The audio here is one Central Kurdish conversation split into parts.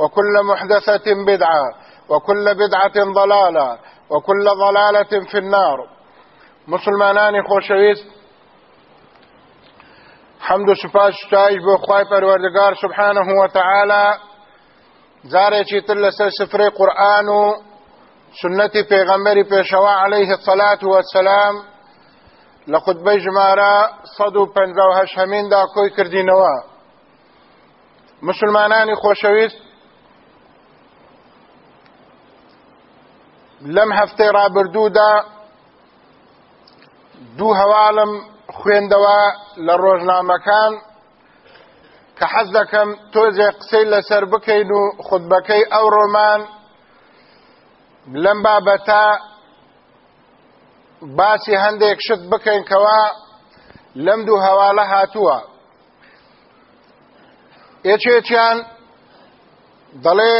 وكل محدثة بدعة وكل بدعة ضلالة وكل ضلالة في النار مسلمانان خوشويس حمد و سپاس شتایش بو خوای پروردگار سبحانه وتعالى زاري زاره چی تل سر سفر قرآن و سنت پیغمبری پیشوا الصلاة والسلام لقد بجمارا صدو و پنزه دا هشت همین دا کوی کردینوا مسلمانانی لەم هەفتەی ڕابردوودا دوو هەواڵم خوێندەوە لە ڕۆژنامەکان کە حەز دەکەم تۆزێ قسەی لەسەر بکەین و خودبەکەی ئەو ڕۆمان لەم بابەتە باسی هەندێک شت بکەین کەوا لەم دوو هەواڵە هاتووە یەکێکیان دەڵێ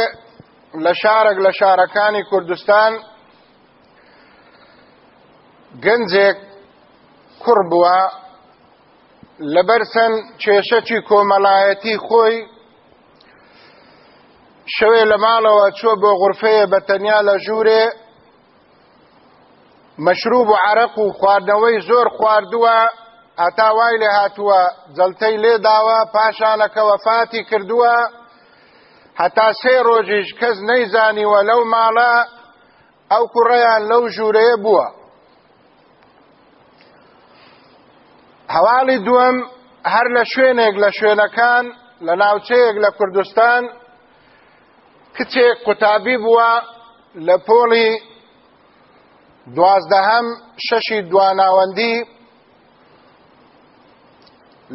لە شارێک لە شارەکانی کوردستان گەنجێک کوڕ بووە لەبەرسەن کێشەکی کۆمەلایەتی خۆی شەوێ لە ماڵەوە چوە بۆ غورفەیە بە تەنیا لە ژوورێ مەشروب و عرەق و خواردنەوەی زۆر خواردووە ئەتاوای لێ هاتووە جەلتەی لێداوە پاشانەکە وەفاتی کردووە هەتا سێ ڕۆژیش کەس نەیزانیوە لەو ماڵە ئەو کوڕەیان لەو ژوورەیە بووە هەواڵی دووەم هەر لە شوێنێک لە شوێنەکان لە ناوچەیەک لە کوردستان کچێک قوتابی بووە لە پۆڵی دوازدەهەم شەشی دواناوەندی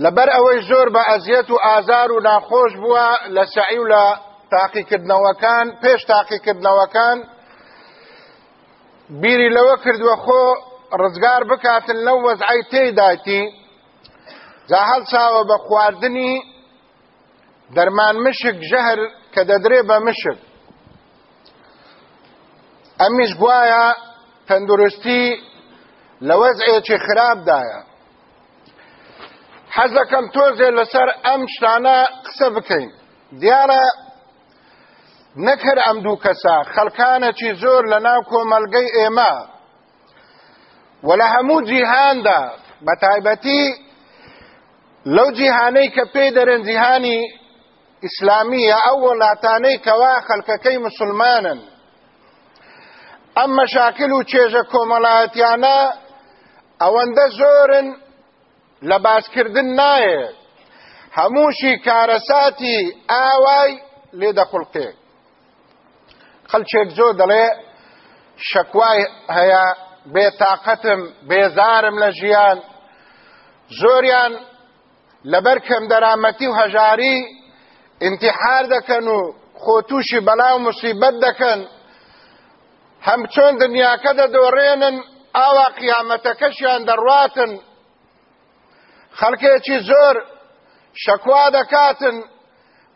لەبەر ئەوەی زۆر بە ئەزیەت و ئازار و ناخۆش بووە لە سعی و لە تاقیکردنەوەکان پێش تاقیکردنەوەکان بیری لەوە کردووە خۆ ڕزگار بکاتن لەو وەزعی تێداتی جا هەڵ چاوە بە خواردنی دەرمان مشک ژەهر کە دەدرێ بە مشک ئەمیش گوایە تەندروستی لە وەزعێکی خراپدایە حەز دەکەم تۆزێ لەسەر ئەم شتانە قسە بکەین دیارە نەکرد ئەم دوو کەسە خەڵکانەکی زۆر لە ناو کۆمەلگەی ئێمە وە لە هەموو جیهاندا بە تایبەتی لەو جیهانەی کە پێی دەرێن جیهانی ئیسلامیە ئەو وڵاتانەی کەوا خەلکەکەی مسلمانن ئەم مەشاکل و چێژە کۆمەڵایەتیانە ئەوەندە زۆرن لە باسکردن نایە هەمووشی کارەساتی ئاوای لێ دەخڵقێ خەلچێک زۆر دەڵێ شەکوای هەیە بێتاقەتم بێزارم لە ژیان زۆریان لەبەر کەم دەرامەتی و هەژاری انتحار دەکەن و خۆتوشی بەلا و مصیبەت دەکەن هەم چۆن دنیاکە دەدۆڕێنن ئاوا قیامەتەکەشیان دەڕواتن خەڵکێکی زۆر شەکوا دەکاتن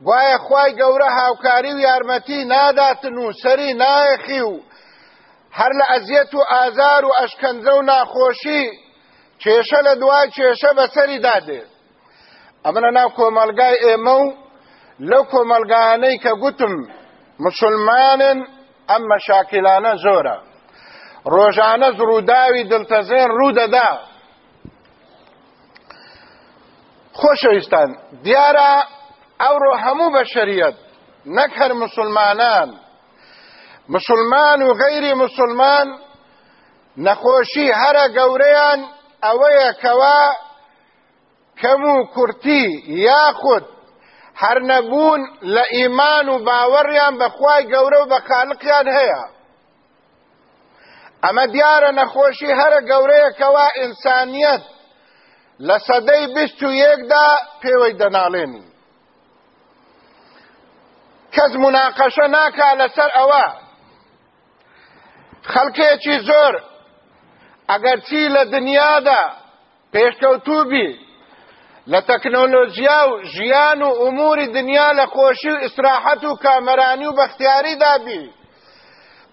گوایە خی گەورە هاوکاری و یارمەتی ناداتن و سەری نایەخی و هەر لە ئەزیەت و ئازار و ئەشکەندە و ناخۆشی کێشە لە دوای کێشە بەسەری دادێت ئەمە ناو کۆمەلگای ئێمە و لەو کۆمەلگانەی کە گوتم مسلمانن ئەم مەشاکلانە زۆرە ڕۆژانە زڕووداوی دڵتەزێن ڕوودەدا خۆشەویستان دیارە ئەوڕۆ هەموو بە شەریەت نەک هەر مسلمانان مسلمان و غەیری مسلمان نەخۆشی هەرە گەورەیان ئەوەیە کەوا کەم و کورتی یاخود هەر نەبوون لە ئیمان و باوەڕیان بەخوای گەورە و بە خاڵقیان هەیە ئەمە دیارە نەخۆشی هەرە گەورەیە کەوا ئینسانیەت لە سەدەی بیست و یەکدا پێوەی دەناڵێنی کەس مناقەشە ناکا لەسەر ئەوە خەڵکێکی زۆر ئەگەرچی لە دنیادا پێشکەوتوبی لە تەکنۆلۆژیا و ژیان و ئوموری دنیا لە خۆشی و ئیسراحەت و کامەرانی و بەختیاری دابی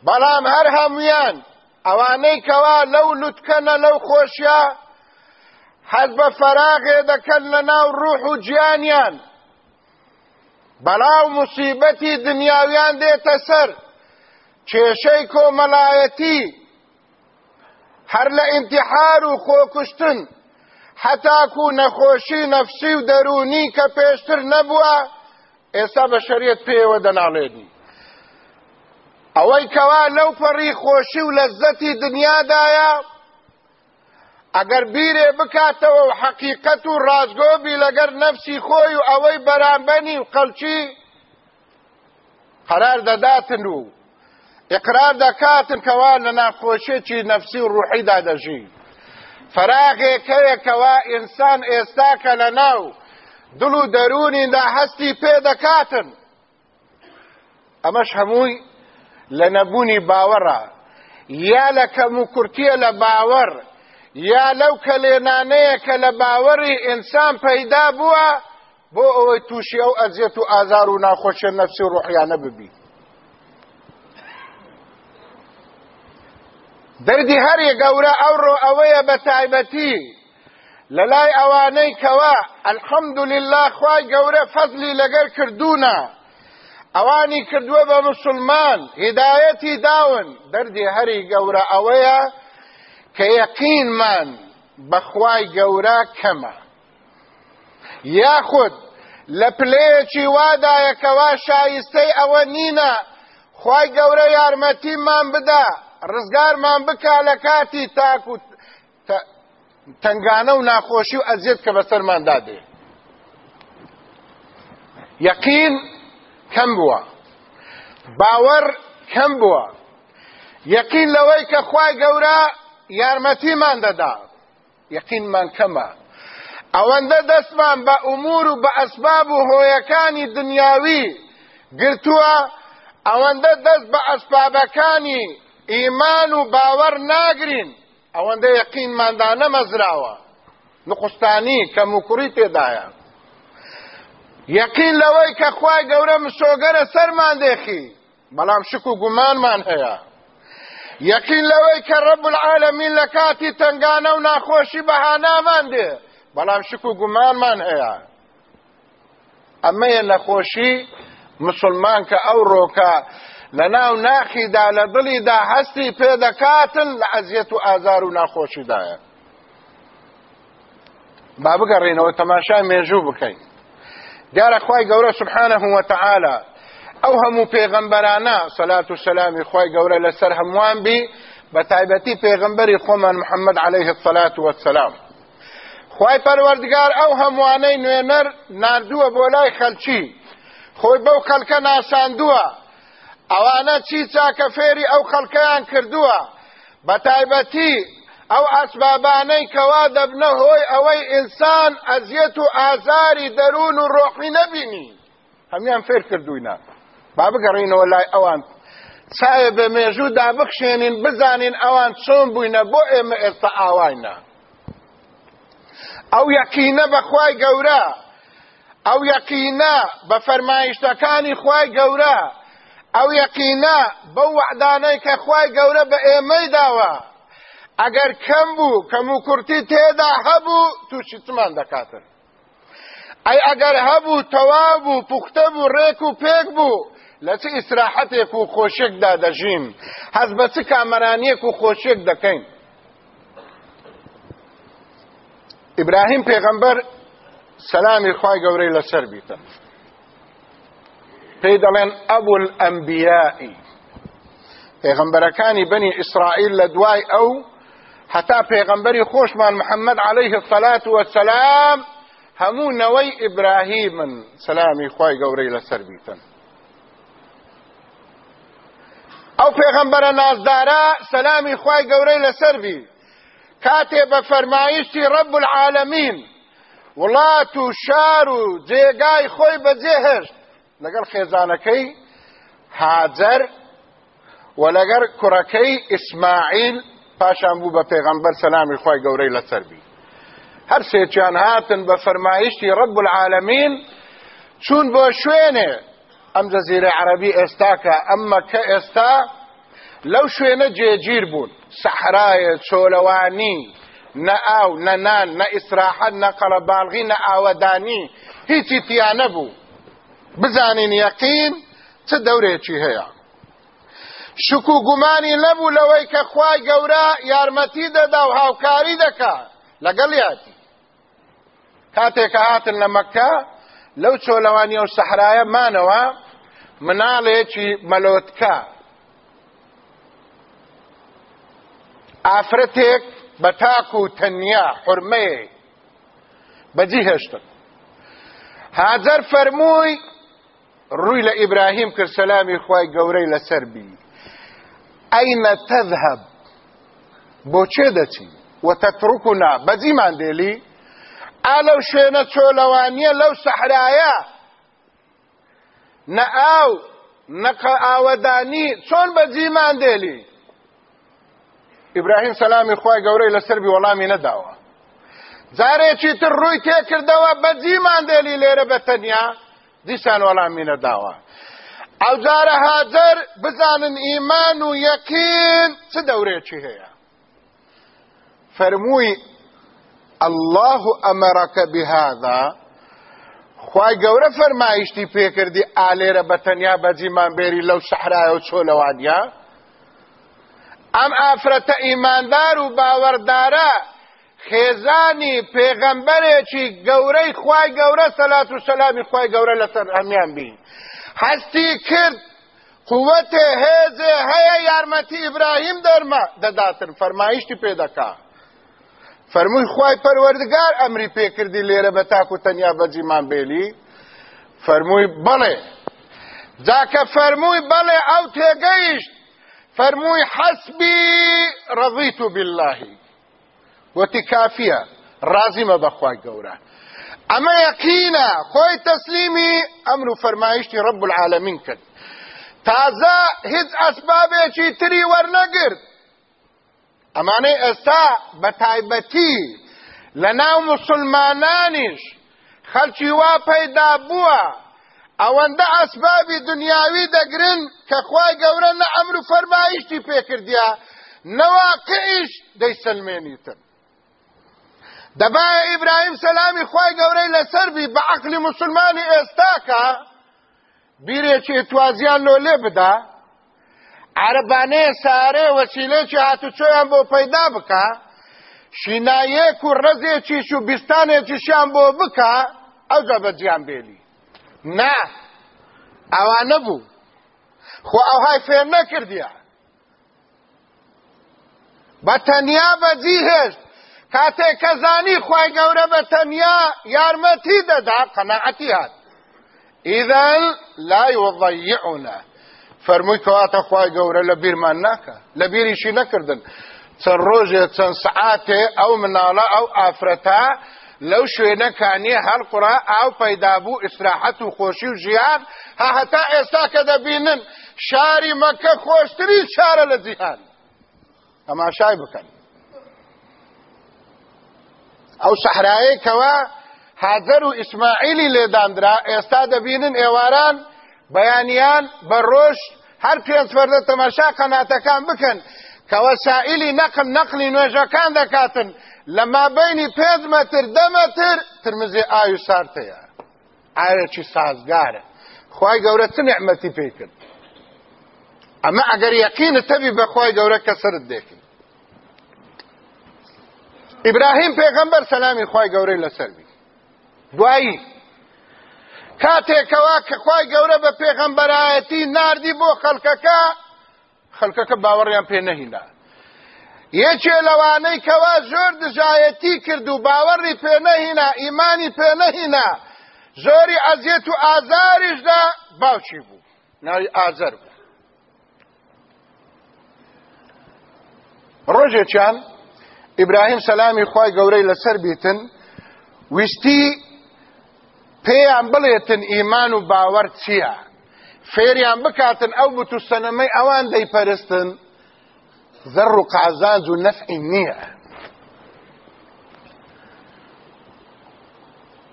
بەڵام هەر هەمویان ئەوانەی کەوا لەو لوتکەنە لەو خۆشیە حەز بە فەراغێ دەکەن لە ناو ڕوح و گیانیان بەڵاو موسیبەتی دنیاویان دێتە سەر کێشەی کۆمەلایەتی هەر لە ئیمتیحار و خۆکوشتن حتاکو نەخۆشی نەفسی و دەرونی کە پێشتر نەبووە ئێستا بە شەریەت پێوە دەناڵێنی ئەوەی کەوا لەو پەڕی خۆشی و لەزەتی دنیادایە ئەگەر بیرێ بکاتەوە و حەقیقەت و ڕازگۆبی لەگەر نەفسی خۆی و ئەوەی بەرامبەنی و قەلچی قەرار دەداتن و ئقرار دەکاتن کەوا لە ناخۆشێکی نەفسی و ڕوحیدا دەژین فراغێکەوێکەوە ئینسان ئێستا کە لە ناو دڵ و دەرونیندا هەستی پێدەکاتن ئەمەش هەمووی لە نەبوونی باوەڕە یا لە کەم و کورتیە لە باوەڕ یا لەو کە لێنانەیە کە لە باوەڕی ئینسان پەیدا بووە بۆ ئەوەی تووشی ئەو ئەزیێت و ئازار و ناخۆشیە نەفسی ڕوحیانە ببیت دەردی هەرێ گەورە ئەوڕۆ ئەوەیە بە تایبەتی لەلای ئەوانەی کەوە ئەلحەمد لله خوای گەورە فەزلی لەگەر کردوونە ئەوانی کردووە بە مسلمان هدایەتی داون دەردی هەری گەورە ئەوەیە کە یەقینمان بەخوای گەورە کەمە یاخود لە پلەیەکی وادایەکەوا شایستەی ئەوە نینە خوای گەورە یارمەتیمان بدە ڕزگارمان بکا لە کاتی تاک و تنگانە و ناخۆشی و ئەزیێت کە بەسەرماندا دێ یەقین کەم بووە باوەڕ کەم بووە یەقین لەوەی کە خوای گەورە یارمەتیمان دەدا یەقینمان کەمە ئەوەندە دەستمان بە ئومور و بە ئەسباب و هۆیەکانی دنیاوی گرتووە ئەوەندە دەست بە ئەسبابەکانی ئیمان و باوەڕ ناگرین ئەوەندە یەقینماندا نەمەزراوە نقستانی کە موکوڕی تێدایە یەقین لەوەی کە خوای گەورە مشۆگەرە سەرمان دێخی بەڵام شک و گومانمان هەیە یەقین لەوەی کە ڕەب العالەمین لە کاتی تنگانە و ناخۆشی بەهانامان دێ بەڵام شک و گومانمان هەیە ئەمەیە نەخۆشی مسلمان کە ئەو ڕۆکە لەناو ناخیدا لە دڵیدا هەستی پێدەکاتن لە ئەزیەت و ئازار و ناخۆشیدایە با بگەڕێنەوە تەماشای مێژوو بکەین دیارە خی گەورە سبحانە هوتەعاالە ئەو هەموو پێغەمبەرانە سەلات و سەسلامی خی گەورە لەسەر هەمووان بی بە تایبەتی پێغمبەری خۆمان محەممەد عليه الصلاات وسلام خی پەروەردگار ئەو هەمووانەی نوێنەر نردووە بۆ لای خەلچی خۆی بەو خەلکە ناساندووە ئەوانە چی چاکە فێری ئەو خەڵکەیان کردووە بە تایبەتی ئەو ئەسبابانەی کەوا دەبنە هۆی ئەوەی ئینسان ئەزیەت و ئازاری دەروون و ڕۆحی نەبینی هەمیان فێر کردوینە با بگەڕینەوە لای ئەوان چایە بە مێژوو دا بخشێنین بزانین ئەوان چۆن بووینە بۆ ئێمە ئێستا ئاواینە ئەو یەقینە بەخوای گەورە ئەو یەقینە بە فەرمایشتەکانی خوای گەورە ئەو یەقینە بەو وعدانەی کە خوای گەورە بە ئێمەی داوە ئەگەر کەم بوو کەم و کورتی تێدا هەبوو تووشی چمان دەکاتن ئەی ئەگەر هەبوو تەوا بوو پوختە بوو ڕێک و پێک بوو لە چ ئیسراحەتێک و خۆشێکدا دەژیم هەز بە چ کامەرانیەک و خۆشێک دەکەین ئیبراهیم پێغەمبەر سەلامی خوای گەورەی لەسەر بیتە پێی ابو الانبیاء ئەمبیایی پێغەمبەرەکانی بنی اسرائیل لدوای او حتا هەتا خوش من محمد عليه الصلاة والسلام همو نوی ابراهیم سلامی خی گوری لسر بیتن او پیغمبر نازدارا سلامی خی گوری لسر بی کاتێ بە رب العالمین ولا تشارو شار خوي جێگای لگر خیزانکی حاضر و لەگەر کوڕەکەی ئیسماعیل پاشان بوو بە پێغەمبەر سەلامی خی گەورەی لەسەربی هەر سێکیان هاتن بە رب ڕب العالمین چون بۆ ام ئەم جەزیرە عەربی اما ئەممە کە ئێستا لەو شوێنە جێگیر بون سحرای چولوانی نا او نا نان نە ئیسراحەت نە قەڵەباڵغی نە ئاوەدانی هیچی تیانه بوو بزانین یەقین چ دەورێکی هەیە شک و گومانی نەبوو لەوەی کە خوای گەورە یارمەتی دەدا و هاوکاری دەکا لەگەڵ یاتی کاتێکە هاتن لە مەکە لەو چۆلەوانی ئەو سەحرایە مانەوە مناڵێکی مەلۆتکە ئافرەتێک بە تاک و تەنیا حرمەیە بەجی هێشتن هاجر فەرمووی ڕووی لە ئیبراهیم کرد سەلامی خی گەورەی لەسەر بی ئەینە تەذهب بۆچێ دەچی وەتەترکونا بەجیمان دێلی ئا لەو شوێنە چۆلەوانیە لەو سەحرایە نە ئاو نەقە ئاوەدانی چۆن بەجیمان دێلی ئیبراهیم سەلامی خی گەورەی لەسەر بی وەڵامی نەداوە جارێکی تر ڕووی تێکردەوە بەجیمان دێلی لێرە بەتەنیا دیسان وەڵامینە داوە. ئەو جارە هاجر بزانن ئیمان و یەکین چ دەورێکی هەیە. فەرمووی الله ئەمەڕەکە بهذا، خی گەورە فەرمایشتی پێکردی ئالێرە بە تەنیا بەجیمان بێری لەو شەحرای و چۆلەوانیا، ئەم ئافرەتە ئیماندار و باوەەردارە خێزانی پێغەمبەرێکی گەورەی خوای گەورە سەلات و سەلامی خوای گەورە لەسەر ئەمیان بین هەستی کرد قوتێ هێزێ هەیە یارمەتی ئیبراهیم دەرمە دەداتن فەرمایشتی پێدەکا فەرمووی خوای پەروەردگار ئەمری پێکردی لێرە بە تاک و تەنیا بەجیمان بێلی فەرمووی بڵێ جاکە فەرمووی بەڵێ ئەو تێگەیشت فەرمووی حەسبی ڕەضیت باللهی وتی کافیە ڕازیمە بەخوای گەورە ئەمە یەقینە خۆی تەسلیمی ئەمر و فەرمایشتی ڕب العالمین کرد تازە هیچ ئەسبابێکی تری وەرنەگرت ئەمانەی ئێستا بە تایبەتی لە ناو مسلمانانیش خەلکی وا پەیدا بووە ئەوەندە ئەسبابی دنیاوی دەگرن کە خوای گەورە نە ئەمر و فەرمایشتی پێکردیا نەواقعیش دەیسلمێنیتن دەبایە ئیبراهیم سەلامی خی گەورەی لەسەربی بە عقلی مسلمانی ئێستاکە بیرێکی توازیان لۆ لێ بدا عربانەیە سارێ وەسیلێکی هاتوچۆیان بۆ پەیدا بکە شینایەک و ڕزێکیش و بیستانێکیشیان بۆ بکە ئەوجا بە جیان بێلی نا ئەوان نەبوو خۆ ئەوهای فێر نەکردیە بە تەنیا بەجی هێشت کاتێک کە زانی خی گەورە بە تەنیا یارمەتی دەدا قەنەعەتی هات ئیدەن لای وەضەیعونە فەرمووی کەواتە خی گەورە لە بیرمان ناکە لە بیریشی نەکردن چەند ڕۆژێک چەند سعاتێ ئەو مناڵە ئەو ئافرەتا لەو شوێنەکانی هەڵقڕا ئاو پەیدابوو ئیسراحەت و خۆشی و ژیان ها هەتا ئێستا کە دەبینن شاری مەکە خۆشتری چارە لە اما ئەماشای بکەن ئەو شەحرایە کەوا حاضر و ئیسماعیلی لێداندرا ئێستا دەبینن ئێواران بەیانیان بە ڕۆژ هەر پێنجفەردە تەماشا قەناتەکان بکەن کەوە سائلی نەقل نەقلی نوێژەکان دەکاتن لە مابینی پێنج مەتر دەمەتر ترمزی ئاوی و سارتەیە ئاەکی سازگارە خی گەورە چ نعمەتی پێکرد ئەمە ئەگەر یەقینە تەبی بەخوای گەورە کە سرت دێکی ئیبراهیم پێغەمبەر سەلامی خی گەورەی لەسەر بی دوایی کاتێکەوە کە خی گەورە بە پێغەمبەرایەتی نردی بۆ خەلکەکە خەلکەکە باوەڕیان پێ نەهینا یەکێ لەوانەی کەوا زۆر دژایەتی کرد و باوەڕی پێ نەهینا ئیمانی پێ نەهینا زۆری ئەزیێت و ئازاریشدا باوچی بوو ناوی ئازەر بوو ڕۆژێکیان ئیبراهیم سەلامی خی گەورەی لەسەر بیتن ویستی پێیان بڵێتن ئیمان و باوەڕ چییە؟ فێریان بکاتن ئەو بتو سەنەمەی ئەوان دەیپەرستن زەڕ و قازانج و نەفعی نییە.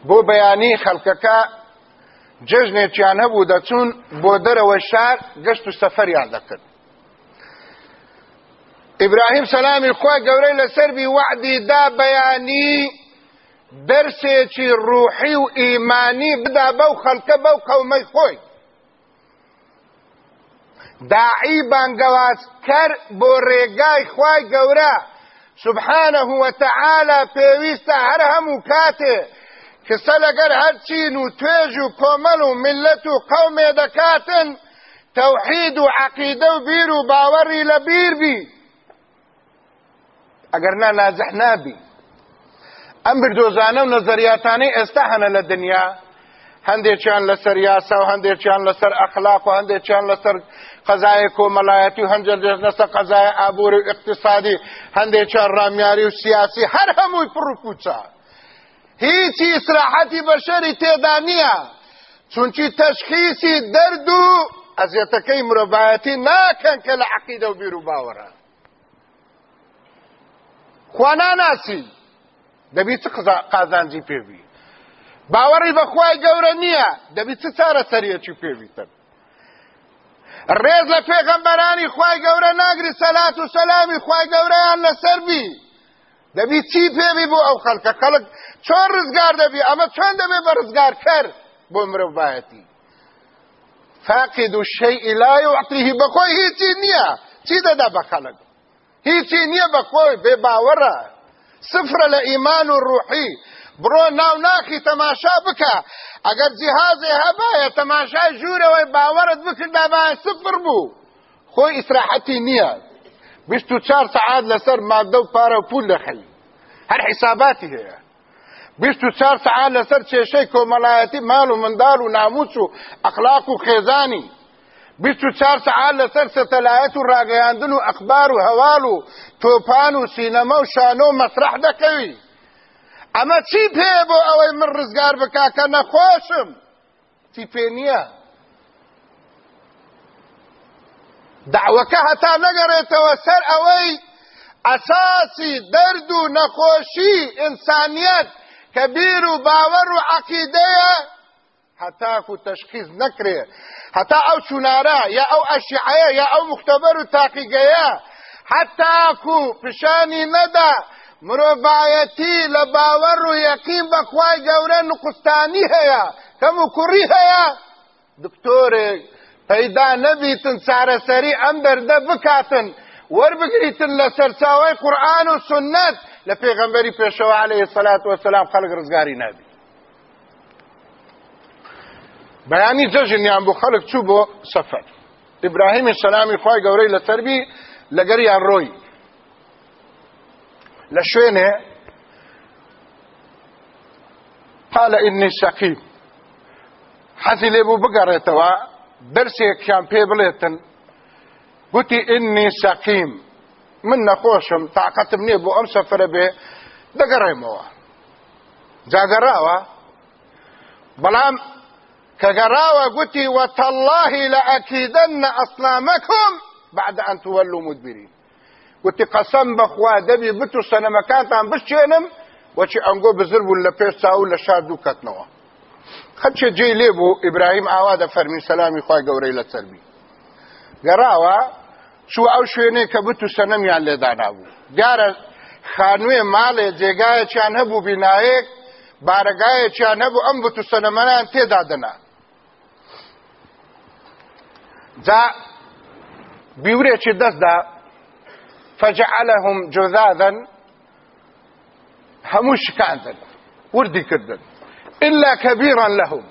بۆ بەیانی خەڵکەکە جژنێکیان هەبوو دەچوون بۆ دەرەوە شار گەشت و سەفەریان دەکرد. ابراهيم سلام خۆی گەورەی لەسەروی وعدی دا بياني دەرسێکی ڕوحی وايماني بدا بو خەڵکە بەو قەومەی خۆی داعی بانگەواز کەر بۆ ڕێگای قورا سبحانه وتعالى في هەر هەموو کاتێ کەسە لەگەر هەرچین و توێژ و دكاتن و ملت و قەومێ دەکاتن تەوحید ئەگەرنا نازح نابی ئەم بردۆزانە و نەزەریاتانەی ئێستا هەنە لە دنیا هەندێکیان لەسەر یاسا و هەندێکیان لەسەر ئەخلاق و هەندێکیان لەسەر قەزایە کۆمەلایەتی و هەندێک لەسەر قەزایە ئابووری و اقتصادی هەندێکیان ڕامیاری و سیاسی هەر هەمووی پڕکوچە هیچی ئیسراحەتی بەشەری تێدا نییە چونکی تەشخیسی دەرد و ئەزیەتەکەی مرۆڤایەتی ناکەن کە لە عەقیدە و بیر و باوەڕە خوا ناناسی دەبی چ قازانجی پێبی باوەڕی بەخوای گەورە نییە دەبی چ چارە سەرەکی پێویتن ڕێز لە پێغەمبەرانی خوای گەورە ناگری سەلات و سەلامی خوای گەورەیان لەسەربی دەبی چی پێوی بۆ ئەو خەڵکە خەڵک چۆن ڕزگار دەبی ئەمە چۆن دەبێ بە ڕزگار کرد بۆ مرۆڤایەتی فاقد الشيء لا يعطيه بەخۆی هیچی نییە چی دەدا بە خەڵک هیچی نییە بە خۆی بێ باوەڕە سفرە لە ئیمان و ڕوحی بڕۆ ناو ناخی تەماشا بکە ئەگەر جیهازێ هەبایە تەماشای ژوورەوەی باوەرت بکردا با سفر بوو خۆی ئیسراحەتی نییە بیست و چار سعات لەسەر مادە و پارە و پول لەخی هەر حیساباتی هەیە بیست و چار سعات لەسەر کێشەی کۆمەلایەتی ماڵ و منداڵ و ناموچ و ئەخلاق و خێزانی 24 سعات لەسەر سەتەلایەت و ڕاگەیاندن و ئەخبار و هەواڵ و تۆپان و سینەمە و شانۆ و مەسرح دەکەوی ئەمە چی پێ بۆ ئەوەی من ڕزگار بکاکە نەخۆشم چی پێ نییە دعوەکە هەتا نەگەڕێتەوە سەر ئەوەی ئەساسی دەرد و نەخۆشی ئینسانیەت کە و باوەڕ و عەقیدەیە هەتاکو تەشخیز نەکرێ هەتا ئەو چونارە یا ئەو ئەشیعەیە یا ئەو مختبەر و تاقیگەیە حتاکو پیشانی نەدا مرۆڤایەتی لە باوەڕ و یەقین بەخوای گەورە نقستانی هەیە کەم و کوڕی هەیە دکتۆرێک پەیدا نەبیتن چارەسەری ئەم دەردە بکاتن وەربگریتن لە سەرچاوی قورآن و سنەت لە پێغەمبەری پێشەوە عليه سەلات وەسەلام خەڵک ڕزگاری نەبی بەیانی جەژنیان بۆ خەڵک چوو بۆ سەفەر ئیبراهیمی سەلامی خی گەورەی لە تەربی لەگەریان ڕۆی لە شوێنێ قالە ئینی سەقیم حەزی لێبوو بگەڕێتەوە دەرسێکیان پێ بڵێتن گوتی ئینی سەقیم من نەخۆشم تااقەتم نییە بۆ ئەم سەفرە بێ دەگەڕێمەوە جاگەڕاوە بەڵام كقراوة قتي وتالله لأكيدن أصنامكم بعد أن تولوا مدبرين قتي قسم بخوا دبي بتو سنمكانتان بشينم وچی ئەنگۆ بزر بوون لە پێش چاو لە شار دوو کەتنەوە خەچێ جێ لێ بوو ئیبراهیم ئاوا دە فەرمی سەلامی خوا گەورەی لە چەربی گەڕاوە چوو ئەو شوێنەیە کە بتو سەنەمیان لێدانا بوو دیارە خانوێ ماڵێ جێگایەکیان هەبوو بینایەک بارەگایەکیان هەبوو ئەم بتو سەنەمەنان تێدادەنا چې بیورێکی دا فجعلهم جذاذا هموش شکاندن وردي کردن إلا كبيرا لهم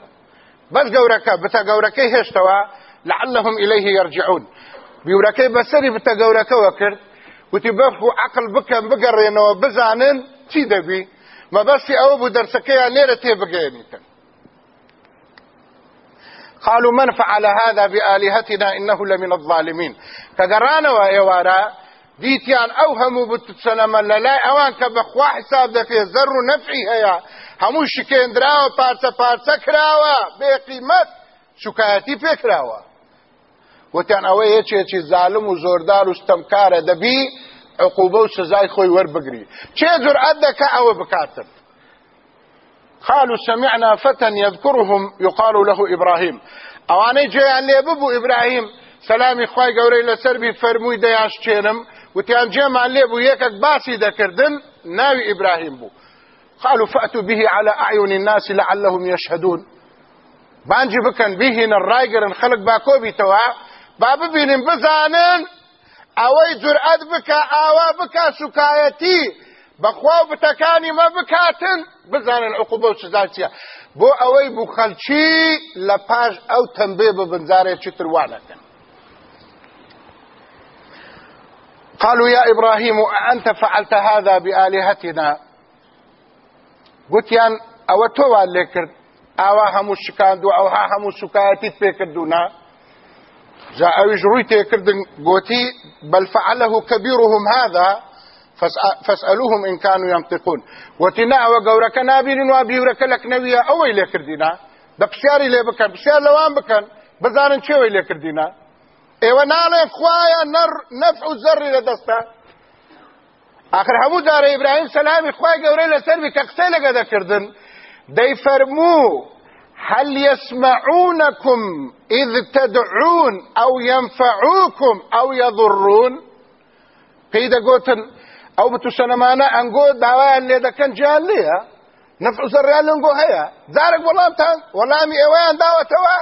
بس قوركا بتا قوركي هشتوا لعلهم إليه يرجعون بيوركي بسري بتا قوركا وكر وتبخو عقل بك بقرين وبزانن تي دبي ما بس أو درسكي ليرة تي بقينيتن قالوا من فعل هذا بآلهتنا إنه لمن الظالمين كقرانا وإيوارا ديتيان أوهموا هەموو للا أوانك بخوا ئەوان کە بەخوا حساب دەکرێ زەر و نەفعی هەیە هەموو شکێنراوە پارچە پارچە کراوە بێقیمەت شکایەتی پێکراوە وتیان ئەوە یەکێکی زالم و زۆردار و دبي دەبی عقوبە و سزای خۆی وەربگری أدك أو دەکە قالوا سمعنا فتى يذكرهم يقال له إبراهيم اواني ئەوانەی جێیان ابو ابراهيم ئیبراهیم سەلامی خی لسربي فرموي دياش فەرمووی وتيان جاي مع لي ابو یەکەک باسي ذكردن ناوي ابراهيم بو قالوا فأتوا به على أعين الناس لعلهم يشهدون بانجي بكن به الرايقر خلق باكو توا باب بينن بزانن اوي جرأت بك آوا بك شكايتي بەخوا بتەکانی ما بکاتن بزانن عقوبە و سزا چییە بۆ ئەوەی بوو خەلچی او پاش ئەو تەمبێ بە بنجارێکی قالوا يا إبراهيم أنت فعلت هذا بآلهتنا قلت ئەوە تۆوان لێ کرد ئاوا هەموو شکاند و هم هەموو فيك دونا جاء ئەویش كردن تێکردن بل فعله كبيرهم هذا فاسألوهم إن كانوا ينطقون وتناء وقورك نابين وابيورك لك نوية أوي لكردنا بقشاري لي بكن بشار لوان بكن بزارن شو شوي لكردنا ايوه نالا خوايا نر نفع الزر لدستا آخر همو دار إبراهيم سلامي خوايا قوري لسر بكقسي لك ذكردن دي فرمو هل يسمعونكم إذ تدعون أو ينفعوكم أو يضرون قيدة قوتن ئەو بتوسەنەمانە ئەنگۆ داوایان لێ دەکەن جیان لێە نەفع زەڕیان لەنگۆ هەیە جارێک وەڵامتان وەڵامی ئێوەیان داوەتەوە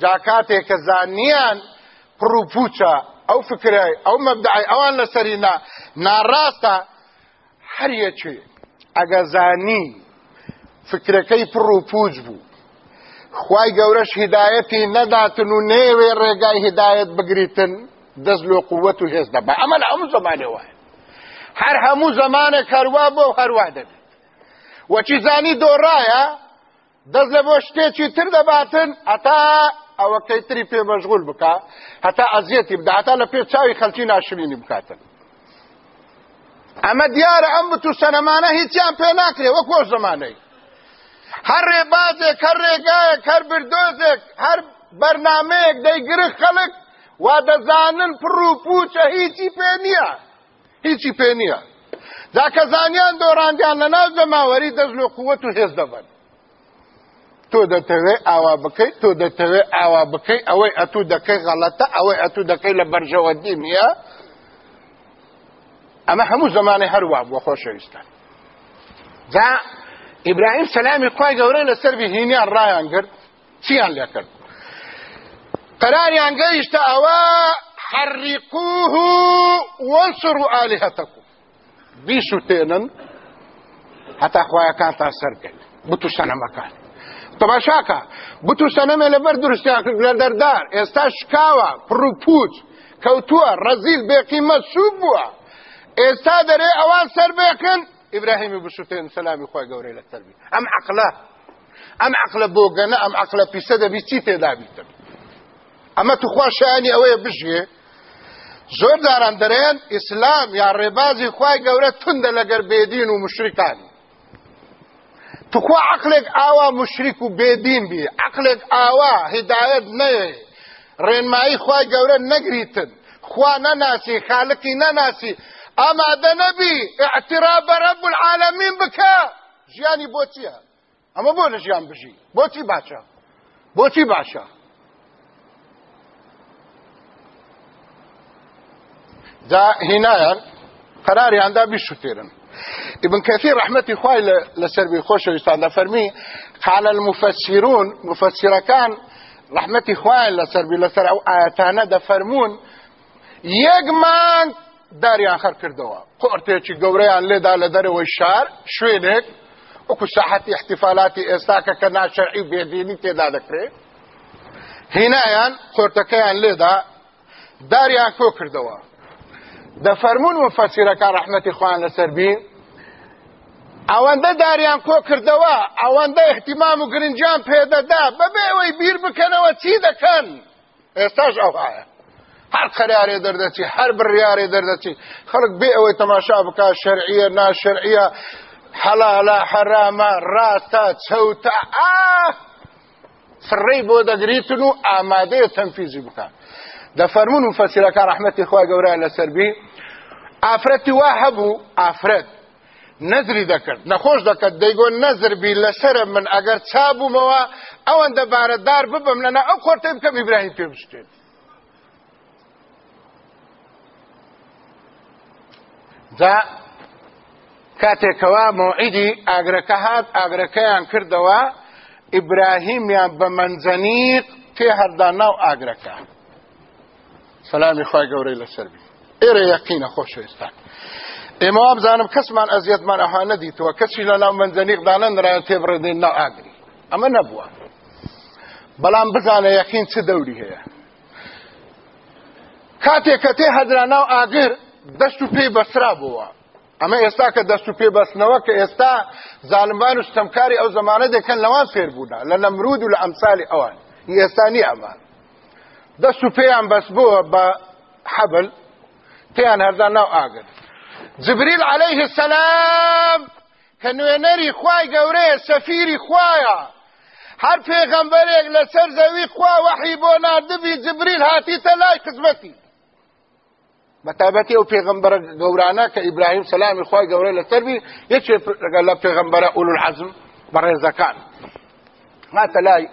جا کاتێک کە زانیان پڕوپوچە ئەو فکرای ئەو مەبدعی ئەوان لەسەرینا ناڕاستە هەر یەکێ ئەگە زانی فکرەکەی پڕوپوچ بوو خوای گەورەش هیدایەتی نەداتن و نێوێ ڕێگای هیدایەت بگریتن دەست لۆ قووەت و هێز دەبا ئەمە لە هەموو زمانێ وایە هەر هەموو زمانە کەروا بۆ هەروە دەبێت وەچی زانی دۆڕایە دەست لە بۆ شتێکی تر دەباتن ئەتا ئەوەکەی تری پێ مەشغول بک هەتا ئەزیەتی بداتا لە پێ چاوی خەلکی ناشرینی بکاتن ئەمە دیارە ئەم بتو سەنەمانە هیچیان پێ ناکرێ وەک وەش زمانەی هەر ڕێبازێک هەر ڕێگایەک هەر بردۆزێک هەر بەرنمەیەک دەیگرخ خەڵک وا دەزانن پڕ و پوچە هیچی پێ نییە هیچی پێ نییە دا کە زانیان دۆڕاندیان لە ناو دەماوەری دەست لە قووەت و هێز دەبن تۆ دەتەوێت ئاوا بکەیت تۆ دەتەوێت ئاوا بکەیت ئەوەی ئەتوو دەکەی غەڵەتە ئەوەی ئەتوو دەکەی لە بەرژەوە دیمیە ئەمە هەموو زمانی هەروە بووە خۆشەویستان جا ئیبراهیم سەلامی خی گەورە لەسەر هینیان ڕایان کرد چیان لێ کرد قراني عن قيشت أوا حرقوه وانصروا آلهتكم بيسو تينا حتى أخوايا كانت أسر كن بتو سنة مكان طبعا شاكا بتو سنما لبر درستيان لدردار استاش كاوا پروپوچ كوتوا رزيل بقيمة سوبوا استا دري اوان سر بيقن ابراهيم تينا سلامي خويا قوري للتربيه ام عقلا ام عقلا بوغنا ام عقلا عقله بيسده بيتي تدابيتم ئەمە توخوا شانی ئەوەیە بژێ زۆر داران دەرێن ئیسلام یا ڕێبازی خوای گەورە تندە لەگەر بێدین و مشریکانی توخوا عقلێک ئاوا مشریک و بێدین بی عقلێک ئاوا هدایەت نەیە ڕێنمایی خوای گەورە نەگریتن خوا نەناسی خالقی نەناسی ئامادە نەبی اعتراب بە رب العالمین بکە ژیانی بۆچیە ئەمە بۆ لە ژیان بژی بۆچی باشە بۆچی باشە دا هنا قراري عندا بشوتيرن تیرن ابن كثير رحمتي خوي لسربي خوش ويستعد فرمي قال المفسرون مفسر كان رحمتي خوي لسربي لسر أو آياتانا دا فرمون يقمان داري آخر كردوا قرتيكي قوريان لدا لداري ويشار شوينك وكو ساحة احتفالاتي إستاكا كنا شرعي بيديني تيدا دكري هنايان قرتكيان لدا داري آخر كردوا دەفەرمونون و فەسیرەکان ڕحمەتی خوان لەسەر بی ئەوەندە داریان کۆ کردەوە ئەوەندە احتیمام و گرنجان پێدەدا بەبێ ئەوەی بیر بکەنەوە چی دەکەن ئێستاش ئەوهایە هەر قەرارێ دەردەچی هەر بڕیارێ دەردەچی خەڵک بێ ئەوەی تەماشا بک شەرعیە ناشەرعیە حەلالا حەرامە ڕاستە چەوتە ئا سڕی بۆ دەگریتن و ئامادەیە تەنفیزی بکات دەفەرمون و فەسیرەکە ڕحمەتی خوا گەورە لە سەربی ئافرەتی وا هەبوو ئافرەت نەزری دەکرد نەخۆش دەکرد دەیگۆ نەزربی لەسرە من ئەگەر چابوومەوە ئەوەندە بارەدار ببم لەنا ئەو کۆرتێ بکەم ئیبراهیم پێ بشتێت جا کاتێکەوە مۆعیدی ئاگرەکە هات ئاگرەکەیان کردەوە ئیبراهیمیان بە منجەنیق تێ هەردا ناو ئاگرەکە سەلامی خوای گەورەی لەسەر بی ئێرە یەقینە خۆشویستان ئێمە وابزانم کەسمان ئەزیەتمان ئەها نەدیتەوە کەسی لە ناو منزەنیقدا نەنرایە تێبڕێنین ناو ئاگری ئەمە نەبووە بەڵام بزانە یەقین چ دەوری هەیە کاتێک کە تێ هەدرا ناو ئاگر دەست و پێی بەسرا بووە ئەمە ئێستا کە دەست و پێ بەستنەوە کە ئێستا زانمان و ستەمکاری ئەو زمانە دەکەن لەوان فێربوونا لە نەمرود و لە ئەمسای ئەوان ئێستا نی ئەمان دستو پیان بس بو با حبل تیان هەردا ناو آگر جبریل عليه السلام کە نوێنەری خوای گەورەیە سەفیری خوایە هەر پێغەمبەرێک لەسەر زەوی خوا وەحی بۆ ناردبی جبریل هاتی لای قزمەتی بەتابەتی او پیغمبر گورانا که ابراهیم سلامی خواه گوره لسر بی یچی پیغمبر اولو الحزم حەزم بەڕێزەکان هاتە لای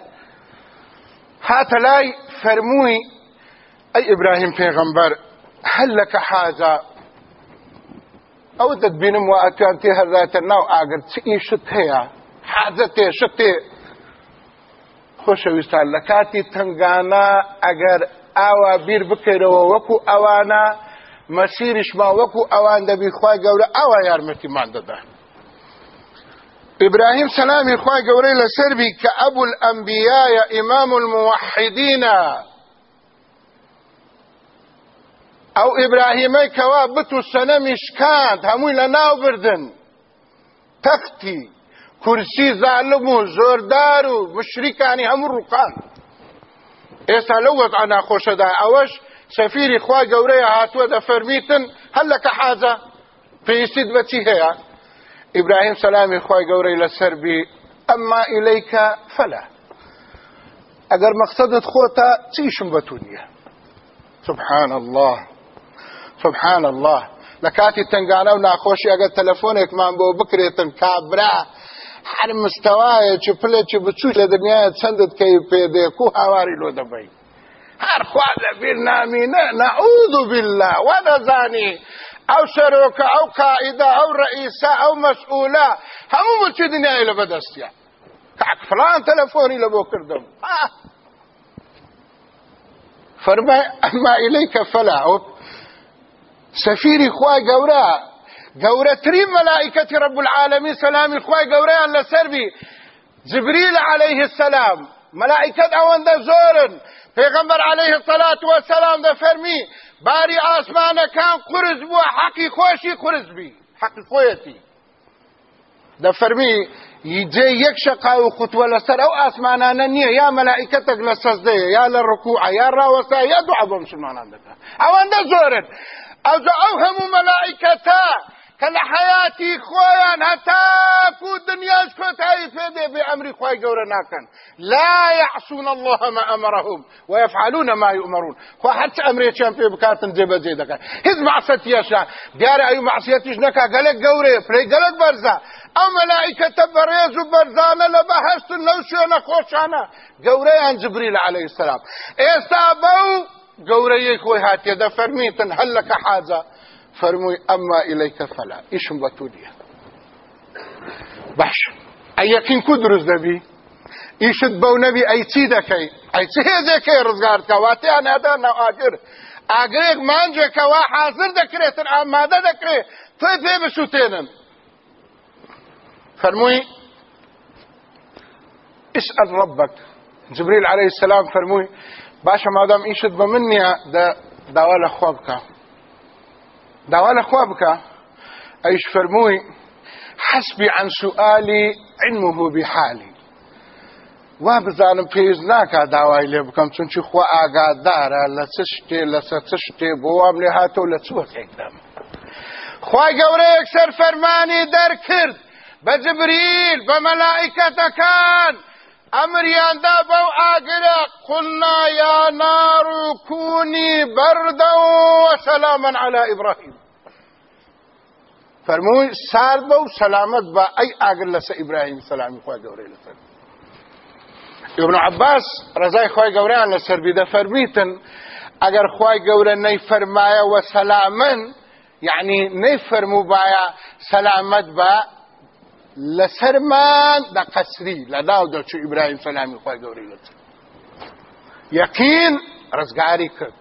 هاتە لای فەرمووی ئەی ئیبراهیم پێغەمبەر هەل لەکە حازە ئەو دەتبینم و ئەتوان تێ هەراتە ناو ئاگر چ ئیشت هەیە حازە تێ شت تێ خۆشەویستان لە کاتی تنگانە ئەگەر ئاوا بیر بکەیرەوە وەکو ئەوانە مەسیریش ما وەکو ئەوان دەبی خوای گەورە ئەوە یارمەتیمان دەدەن ابراهيم سلامي اخوان گەورەی سربي كابو الانبياء يا امام الموحدين او ابراهيم اي کەوا بت و سەنەمی شکاند هەمووی تختي كرسي بردن تەختی کورسی هم الرقان زۆردار و انا هەموو ڕووقان اوش سفيري وەزع ناخۆشەدا ئەوەش سەفیری خوای گەورەیە هاتووە دەفەرمیتن هەل لەکە إبراهيم سلامي خی گەورەی لەسەر بی ئەمما ئیلیکە فەلا ئەگەر مەقصدت خۆتە چیشم بە سبحان الله سبحان الله لە کاتی تنگانە و ناخۆشی ئەگەر تەلەفۆنێکمان بۆ بکرێتن کابرا هەر مستەوایەکی پلێکی بچوو لە دنیاە چەندت کەی پێدێک و هاواری لۆ دەبین هەرخوا لەبیر نامینە نەعوذ بالله زاني او شروك او قائده او رئيسة او مسؤولة همو ملچه الى بدستيا تاک فلان تليفوني لبو کردم آه. فرمي اما اليك فلا سفیر قورا قورا ترين ملائكة رب العالمين سلام خی قورا اللي سربي جبريل عليه السلام ملائكة اوان ده زورن پیغمبر عليه الصلاة والسلام فرمي باري آسمان كان قرز بووە حەقی خوشي قرز بي خۆیەتی دە ده فرمي يجي شەقا و خوتوە لەسەر ئەو نية يا یا مەلائکەتێک يا سەزدەیە يا لە يا یا ڕاوەستا یا دوعا بۆ زورن دەکات ئەوەندە زۆرن کە لە حیاتی خۆیان هەتاکو دنیاش کۆتایی فیده بی امری خی گوره ناکن لا یعصون الله ما امرهم و یفعلون ما يؤمرون خو هەرچ ئەمرێکیان پێ بکاتن جێبەجێ دەکەن هیچ معسەتیەشە دیارە ئەو معسیەتیش نەکا گلک گوره پرەی گلک برزا او ملائکة تبریز و برزانه لە بەهشتن لەو شوێنە خۆشانە گەورەیان جبریل علیه السلام ایسا بەو گوره خۆی هاتێ دەفەرمیتن فرمیتن هلک حاجە فرموي أما إليك فلا إيش إيشم بحش أي يكين كدرز دبي ئیشت بەو نەبی ئەیچی دەکەی ئەیچی هێزێکی ڕزگارکە واتیان ئەدا نەواگر ئاگرێک كوا حاضر دەکرێتن دكري دەکرێت بي بشو بشوتێنن فرموي اسأل ربك جبريل عليه السلام فرموي باشا مادام إيش تبو مني دا دوال لە دعوة لأخوة أيش فرموي حسبي عن سؤالي علمه بحالي وابزانم بزانم پێویست ناکا داوای لێ بکەم چونچی خوا ئاگادارە لە چ شتێ لەسەر چ شتێ بۆوام لێ هاتۆ لە فرماني خی كرد بجبريل فەرمانی امر دا بو قلنا يا نار كوني بردا وسلاما على ابراهيم فرموی سارد بو سلامت با اي آگر لسا ابراهيم سلامی خواه گوری لفر ابن عباس رزاي خواه گوریان لسر بیده فرميتن اگر خواه گوری ني فرمايا وسلاما يعني یعنی فرمو سلامت با لەسەرمان لە قەسری لە ناو دەچو ئیبراهیم سەلامی خۆی گەوری لەت یەقین ڕزگاری کرد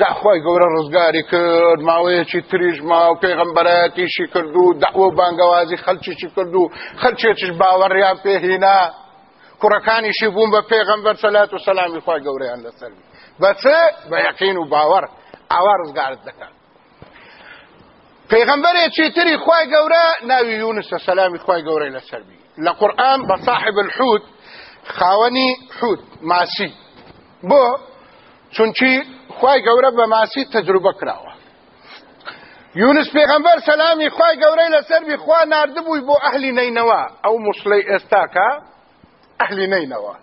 داخوای گەورە ڕزگاری کرد ماوەیەکی تریش ماو پێغمبەرەتیشی کرد و داوە بانگەوازی خەلچیی کرد و خەلچێکیش باوەڕیان پێهینا کوڕەکانیشی بوون بە پێغمبەر سەلات و سەلامی خوا گەورەیان لەسەر بەچێ بە یەقین و باوەڕ ئاوا ڕزگارت دەکات پێغەمبەرێکی تری خی گەورە ناوی یونسە سەسلامی خی گەورەی لەسەربی لە قورآن بە صاحب الحوت خاوەنی حوت ماسی بۆ چونچی خی گەورە بە ماسی تەجروبە کراوە یونس پێغەمبەر سەسلامی خی گەورەی لەسەربی خوا نردبووی بۆ ئەهلی نینەوە ئەو مسلی ئێستاکە ئەهلی نینەوە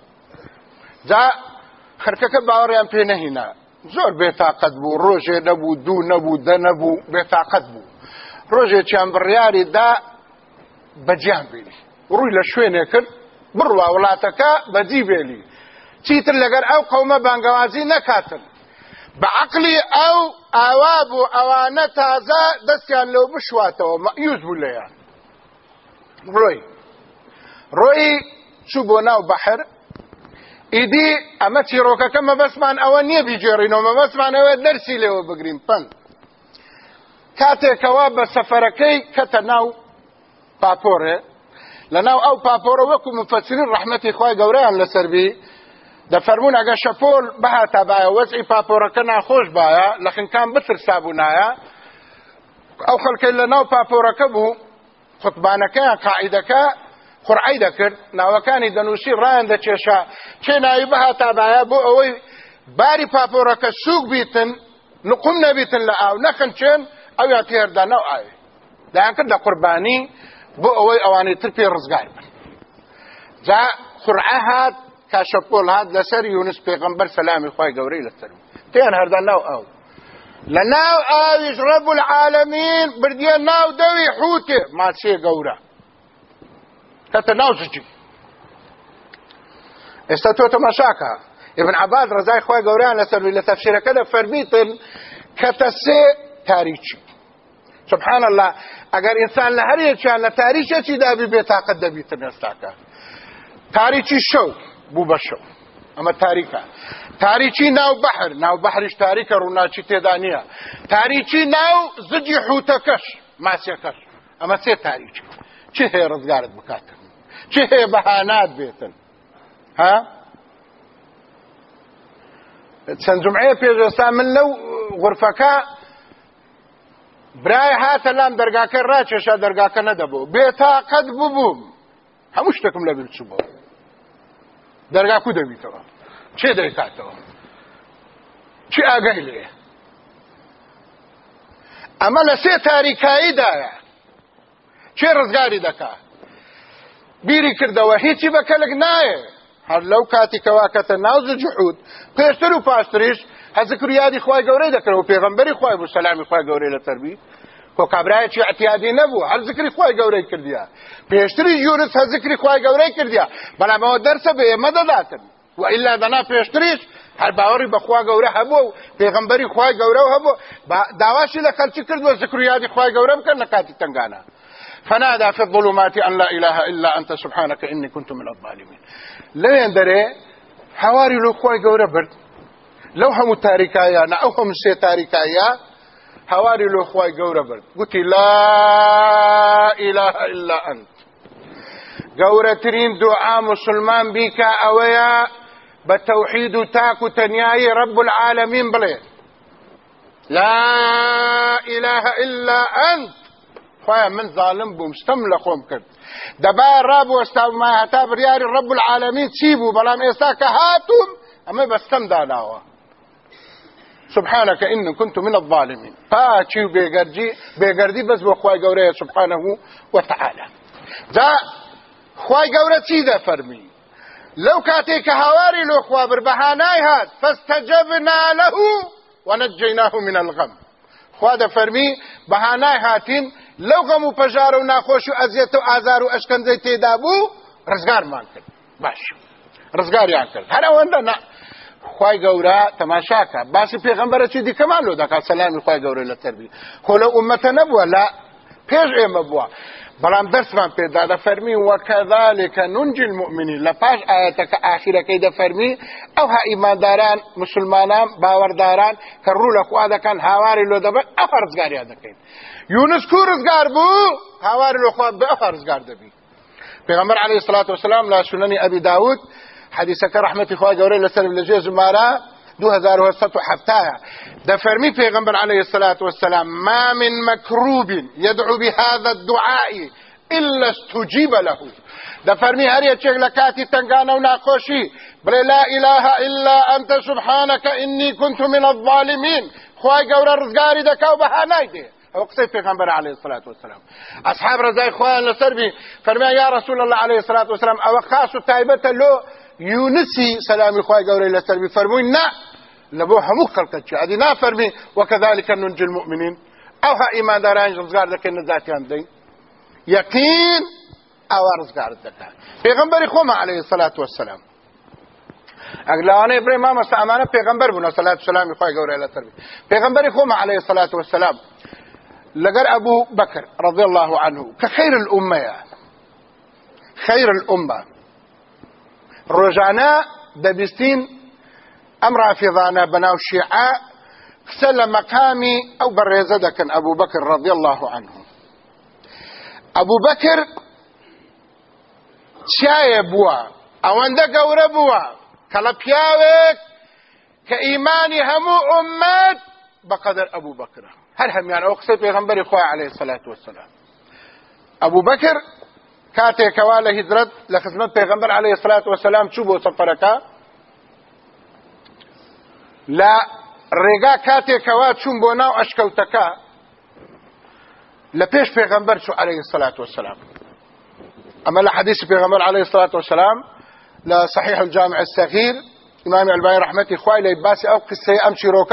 جا خرکەکە باوەڕیان پێ نەهینا زۆر بێتاقەت بوو ڕۆژێ نەبوو دوو نەبوو دە نەبوو بێتاقەت بوو ڕۆژێکیان بڕیاری دا بەجیان بینی ڕووی لە شوێنێ کرد بڕوا وڵاتەکە بەجی بێلی چیتر لەگەر ئەو قەومە بانگەوازی نەکاتن بەعقلی ئەو ئاوا بوو ئەوانە تازە دەستیان لەو بشواتەوە مەیوز بوو لەیان ڕۆی ڕۆی چوو بۆ ناو بەحر ئیدی ئەمە چیرۆکەکە مەبەسمان ئەوە نییە بیجێڕینەوە مەبەسمان ئەوە دەرسی لێەوە بگرین پند کاتێکەوە بە سفركي کەتە ناو پاپۆرێ لەناو ئەو پاپۆرە وەکو مفەسرین ڕحمەتی خی فرمون لەسەربی دەفەرمونون ئەگە شەپۆل بەهاتا باە وەزعی پاپۆرەکە ناخۆش باە لە خنکان بتر سابوونایە ئەو خەڵکەی لە ناو پاپۆرەکە بوو قوتبانەکە قاعیدەکە قڕعی دەکرد ناوەکانی دەنووسی ڕایان چشا چه ناوی بەهاتا باە بو ئەوەی باری پاپۆرەکە سووک بیتن نقوم نەبیتن لە ئاو نەخن ئەویان تێردا ناو ئاوێ دایان کرد لە ان بۆ ئەوەی ئەوانەی تر پێ ڕزگار بن جا قورعە هات کاشەپۆل هات لەسەر یونس پێغەمبەر سەلامی خی گەورەی لەسەر تیان هەردا ناو ئاو لە ناو ئاویش ڕەب العالمین بردیە ناو دەوی حوتێ ماچێ گەورە کەتە ناو زجی ئێستا تۆ تەماشاکە ابن عباد ڕزای خی گەوریان لەسەر لە تەفشیرەکە دە فەرمیتن کەتە سێ تاریچی سبحان الله ئەگەر ئینسان لە هەرەیەکیان لە تاریخێکی دابی بێتاقت دەبیتە نێستاکە تاریکی شەو بوو بە شەو ئەمە تاریکە تاریکی ناو بەحر ناو بەحریش تاریکە ڕووناچی تێدا نییە تاریکی ناو زجی حوتەکەش ماسیەکەش ئەمە سێ تاریکی چه هەیە ڕزگارت بکاتن چه هەیە بەهانات بێتن ها چەند جمعەیە پێشێستا من لەو غرفەکە برای هاتە لام دەرگاکە ڕاکێشا دەرگاکە نەدەبوو بێتاقەت ببووم هەموو شتێکم لە برچوو بۆ دەرگاکو دەبییتەوە چێ دەیکاتەوە چی ئاگەی لێ ئەمە لە سێ تاریکاییدایە چێ ڕزگاری دەکا بیری کردەوە هیچی بەکەلک نایە هەر لەو کاتی کەواکەتە ناوز جعود پێشتر و پاشتریش هەزکر یادی خخوای گەورەی دەکرێت و پێغمبەری خخوای بوو سەلامی خخوای گەورەی لە تەربی خۆ کابراایکی احتیادی نەبوو هەر ذکری خخوای گەورەی کردیا پێشتری یورس هە ذکری خخوای گەورەی کردیا بەلامەوە دەرسە بە ئێمە دەداتن و ئللا دەنا پێشتریش هەر باوەڕی بەخوا گەورە هەبوو و پێغمبەری خخوای گەورە هەبوو داواشی لە خەلچی کردوە ذکریادی خخوای گەورە بکەن لە کاتی تنگانە. فنادى في الظلمات أن لا إله إلا أنت سبحانك إني كنت من الظالمين لين دري حواري لو خواي قورة برد لو هم تاریکایا نه او هم سه تاریکایا حواری لو خواي گوره برد گوتی لا اله الا انت ترين دعاء مسلمان بيكا اويا بتوحيد تاكو تنياي رب العالمين بلي لا إله إلا أنت خويا من ظالم بوم لقوم لخوم دبا راب واستاو ما هتاب رب العالمين تشيبو بلان إساك هاتم أما بستم داناوه سبحانك ان كنت من الظالمين پاچی بيغردي بيغردي بس بۆ خی سبحانه وتعالى دا خواي گەورە چی فرمي لو كاتيك هواري لو لۆخوا بر بەهانای هات فاستجبنا له ونجيناه من الغم خوا دەفەرمی فرمي بهاناي هاتين لو غمو پەژار و ناخۆش و ئەزیێت و دابو رزگار ئەشکەنجەی تێدا بوو باش ڕزگاریان کرد هەر ئەوەندە نە خی گەورە تەماشاکە باسی پێغمبەرە چی دیکەمان لۆ دەکات سەلامی خی گەورە لە تەربی خۆ لە عومەتە نەبووە لە پێش ئێمە بووە بەڵام دەستمان پێدا لە فەرمی وەکەذاالێکە نونجل مؤمنی لە پاش ئاەتەکە ئاخیرەکەی دەفەرمی ئەو ها ئیمانداران مسلمانان باوەەرداران کە ڕوو لە خوا دەکەن هاواری لۆ دەبێت ئەف ڕزگاریان دەکەین یونس کو ڕزگار بوو هاواری لۆخوا بە ئەف ڕزگار دەبی پێغمبەر علی سلاات وسلام لا سنەنی ئەبی داود حەدیسەکە ڕحمەتی خوا گەورەی لەسەر لە جێ ژمارە 1970 دەفەرمی پیغمبر عليه الصلاة والسلام ما من مكروب يدعو بهذا الدعاء إلا استجيب له دفرمي هەریەکێک لە لكاتي تنگانە و ناخۆشی لا إله إلا أنت سبحانك إني كنت من الظالمين خوای گەورە رزقاري دكاو بها بەها او ئەو قسەی پێغمبەر عليه الصلاة والسلام أصحاب رضای خوایان لەسەر بی يا یا رسول الله عليه الصلاة والسلام أو خاص و تایبەتە يونسي سلام الخواي قوري لسلمي فرموين نا لبوها مو خلقت نا فرمي وكذلك ننجي المؤمنين او ها ايمان داران رزقار لكن ذاتيان دين يقين او رزقار دكان پیغمبر خوما عليه الصلاة والسلام اگلانه بر امام استعمانه پیغمبر بنا صلاة والسلام خوای گوره الله تربی پیغمبر خوما عليه الصلاة والسلام لقر ابو بكر رضي الله عنه كخير الامه خير الامه رجعنا دەبیستین امر ڕافیضانە بەناو شیعە قسە لە مەقامی ئەو بەڕێزە دەکەن ئەبوو بەکر الله عنه ابو بكر چایە بووە او گەورە بووە کە لە پیاوێک کە ئیمانی هەموو عمەت بەقەدر ئەبوو بەکرە هەر هەمیان يعني ئەو عليه الصلاة والسلام ابو بكر کاته کواله لە له خدمت پیغمبر علیه عليه والسلام چوبو سفرکا لا سەفەرەکە کاته کوا چون بو نو ناو ئەشکەوتەکە لە پێش پێغمبەر چوو عليه سلات وسلام ئەمە لە حەدیث پێغمبەر عليه سلات وسلام صحیح الجامع الصغير امام الباني رحمتي خوای لە باسی ئەو امشي ئەم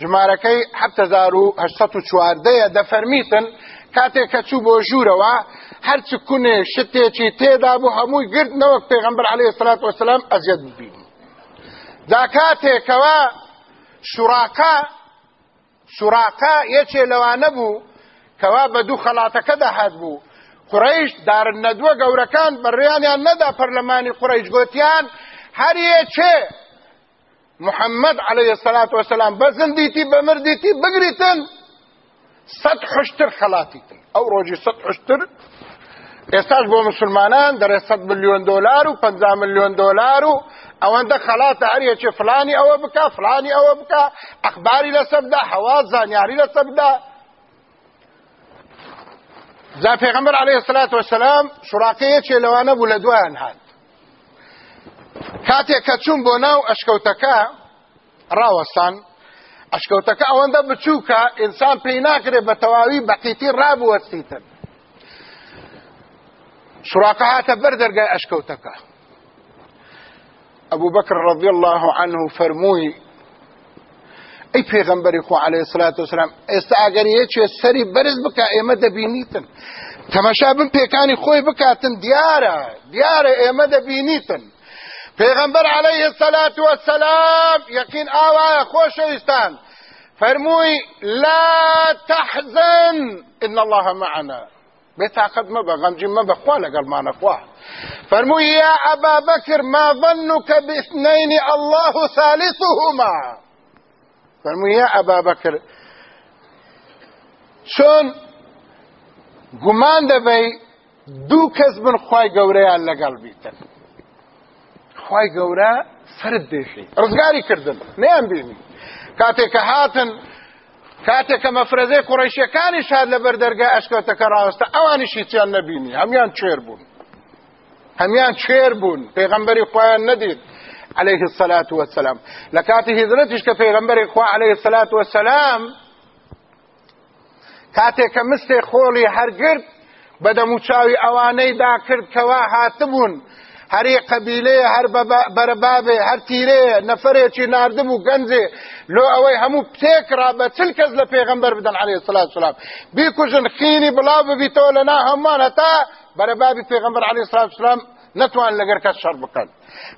جماركي حتى ژمارەکەی 1940 دەیە دفرميتن كاتي کە چوو بۆ و هەرچ کوێ شتێکی تێدا بوو هەمووی گرت نەوەک پێغمبەر عليه سلات وسلام ئەزیەت ببین دا کاتێکەوە شوڕاکە شوڕاکە یەکێ لەوانە بوو کەوا بە دوو خەڵاتەکەدا هات بوو قڕیش دارن نەدووە گەورەکان بەڕیانیان نەدا پەرلەمانی قڕیش گوتیان هەر یەکێ محەممەد عليه سلات وسلام بە زندیتی بەمردیتی بگریتن سەد حشتر خەڵاتیتن ئەو ڕۆژی سەد حشتر ئێستاش بۆ مسلمانان دەرێ 100 میلیۆن دلار و 50 میلیۆن دلار و ئەوەندە خەلاتە هەریەکی فلانی ئەوە بکە فلانی ئەوە بکە ئەخباری لەسەردا هەوا زانیاری لەسەردا جا پێغەمبەر عەلەیهی سڵات وەسەلام شوڕاکەیەکێ لەوانە بوو لە دوایان هات کاتێک کە چوون بۆ ناو ئەشکەوتەکە ڕاوەستان ئەشکەوتەکە ئەوەندە بچووکە ئینسان پێی ناکرێت بە تەواوی بەقیتی ڕابوەستیتن سراقه هاتە بەر دەرگای ئەشکەوتەکە ابو بكر رضي الله عنه فەرمووی أي پێغەمبەری خۆ عليه الصلاة والسلام ئێستا ئەگەر یەکێ سەری بەرز بکە ئێمە دەبینیتن تەمەشا بن پێکانی خۆی ديارة ديارة دیارە ئێمە دەبینیتن پیغمبر عليه الصلاة والسلام یەقین خوش خۆشەویستان فرموي لا تحزن إن الله معنا بتعقد مبا غمجي مبا خوا قال ما نخوا فرمو يا أبا بكر ما ظنك باثنين الله ثالثهما فرمو يا أبا بكر چون گمان دبي دو كز بن خوای گەورەیان لەگەڵ بیتن خوای گەورە سرت دێشی ڕزگاری کردن نەیان بینی کاتێک کە هاتن کاتێک کە مەفرەزەی قوڕیشیەکانی شاد لە بەردەرگا ئەشکەوتەکە ڕاوەستە ئەوانیشی چیان نەبینی هەمان چێر بوون هەمان چێر بوون پێغەمبەری خۆیان نەدید عليه الصلاة والسلام لە کاتی هیزرەتیش کە پێغەمبەری خوا عليه الصلاة والسلام کاتێک کە مستێ خۆڵی هەرگرت بە دەموچاوی ئەوانەی داکرد کەوا هاتبوون هر قبیله هەرێ قەبیلەیە هەر بەرەبابێ هەر تیرەیە نەفرێکی او و گەنجێ لۆ ئەوەی هەموو پێکرا بە چل کەس لە پێغمبەر بدەن عەرێ سلات سلام بیکوژن خینی بڵاو ببیتەوە لەنا هەمووان هەتا پیغمبر پێغمبەر عەرێ سلات سلام نتوان کس لەگەر کەس شەڕ بکەن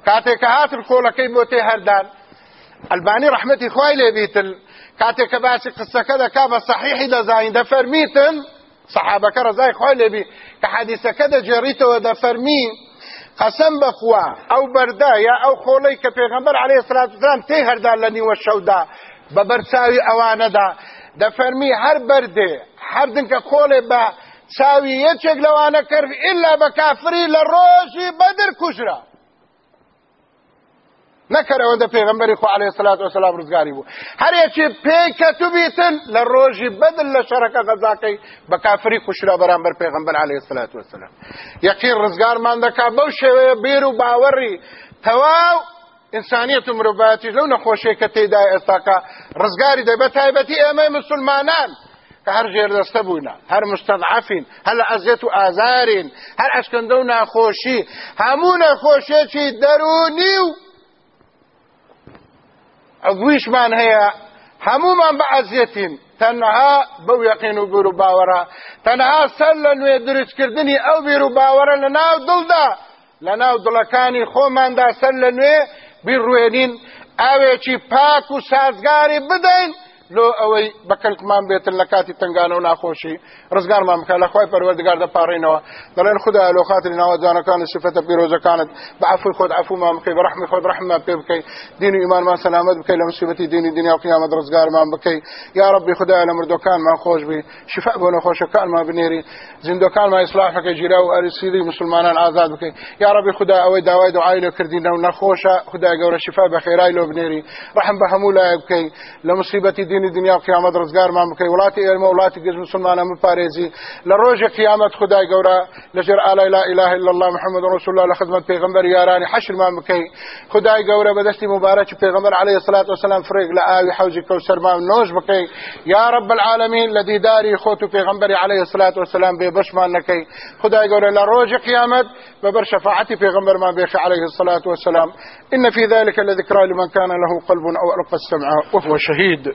کاتێک کە هاتن کۆڵەکەی بۆ تێ هەردان ئەلبانی ڕحمەتی خوای لێبیتن کاتێک کە باسی قسەکە دەکا بە صحیحی دەزانین دەفەرمیتن صحابەکە ڕزای خوای لێبی کە حەدیسەکە دەجێڕیتەوە دەفەرمی قسم بخوا او بردا یا او خولەی کە پێغمبەر عليه سلام تێ هەردا لە نیوە شەودا بە بەرچاوی ئەوانەدا دەفەرمی هەر بەردێ هەردنکە خۆڵێ بە چاوی یەکێک لەوانە کرد ئللا بە کافری لە ڕۆژی بەدر کوژرا نەکەر ئەوەندە پێغمبەری خو عليه سلات وسلام ڕزگاری بوو هەرێکی پێکە تو بیتن لە ڕۆژی بەدل لە شەرەکە غەزاکەی بە کافری خوشرا بەرامبەر پێغمبەر عليه سلات وسلام یەقین ڕزگارمان دەکا بەو شێوەیە بیر و باوەڕی تەواو ئینسانیت و مرۆڤایەتی لەو نەخۆشەیە کە تێدا ئێستاکە ڕزگاری دەی بە تایبەتی ئێمەی مسلمانان کە هەر ژێردەستە بوونا هەر مستەضعفین هەر لە ئەزیەت و ئازارین هەر ئەشکەندە و ناخۆشی هەموو نەخۆشیەکی دەرونی و دویشمان هەیە هەمومان بەعزیێتین تەنها بەو یەقین و گور و باوەڕە تەنها سەر لە نوێ درستکردنی ئەو بیر و باوەڕە لە ناو دڵدا لە ناو دڵەکانی خۆماندا سەر لە نوێ بیڕوێنین ئاوێکی پاک و سازگاری بدەین لو اوي بکلک مان بیت لکاتی تنگانو ناخوشی رزگار مام خاله خوای پروردگار د پارینوا دلن خدا له خاطر نو ځانکان صفته پیروزه كانت بعفو خود عفو مام خي برحمه خود رحمه بك دين و ايمان ما سلامت بك له مصیبت دین دنيا و قيامه رزگار مام بك يا ربي خدا مردو كان ما خوش بي شفاء بونه كان ما بنيري زندو كان ما اصلاح بك جيرا و ارسيدي مسلمانان آزاد بك يا ربي خدا اوي داوي دعای كردين کردینو نخوشه خدا ګور شفاء بخيرای له بنيري رحم بهموله بك له مصیبت دین دنیا قیامت رزگار ما مکەی وڵاتی ئێمە وڵاتی سلمان مسلمانە من پارێزی لە ڕۆژە قیامەت خدای گەورە لەژێر ئالای لا اله الا الله محمد رسول الله لە خدمت پێغمبەر یارانی حشر ما مکەی خدای گەورە بەدەستی مبارەکی پێغمبەر عليه الصلاة والسلام فرێک لە ئاوی حوزی کەوسەر مام نۆش بکەی یا رب العالمین لە دیداری خۆت و پێغمبەری عليه الصلاة والسلام بێ بەشمان نەکەی خدای گەورە لروج ڕۆژی ببر بەبەر شفاعتی ما بێخ عليه الصلاة والسلام إن في ذلك لذكرى لمن كان له قلب أو ألقى السمع وهو شهيد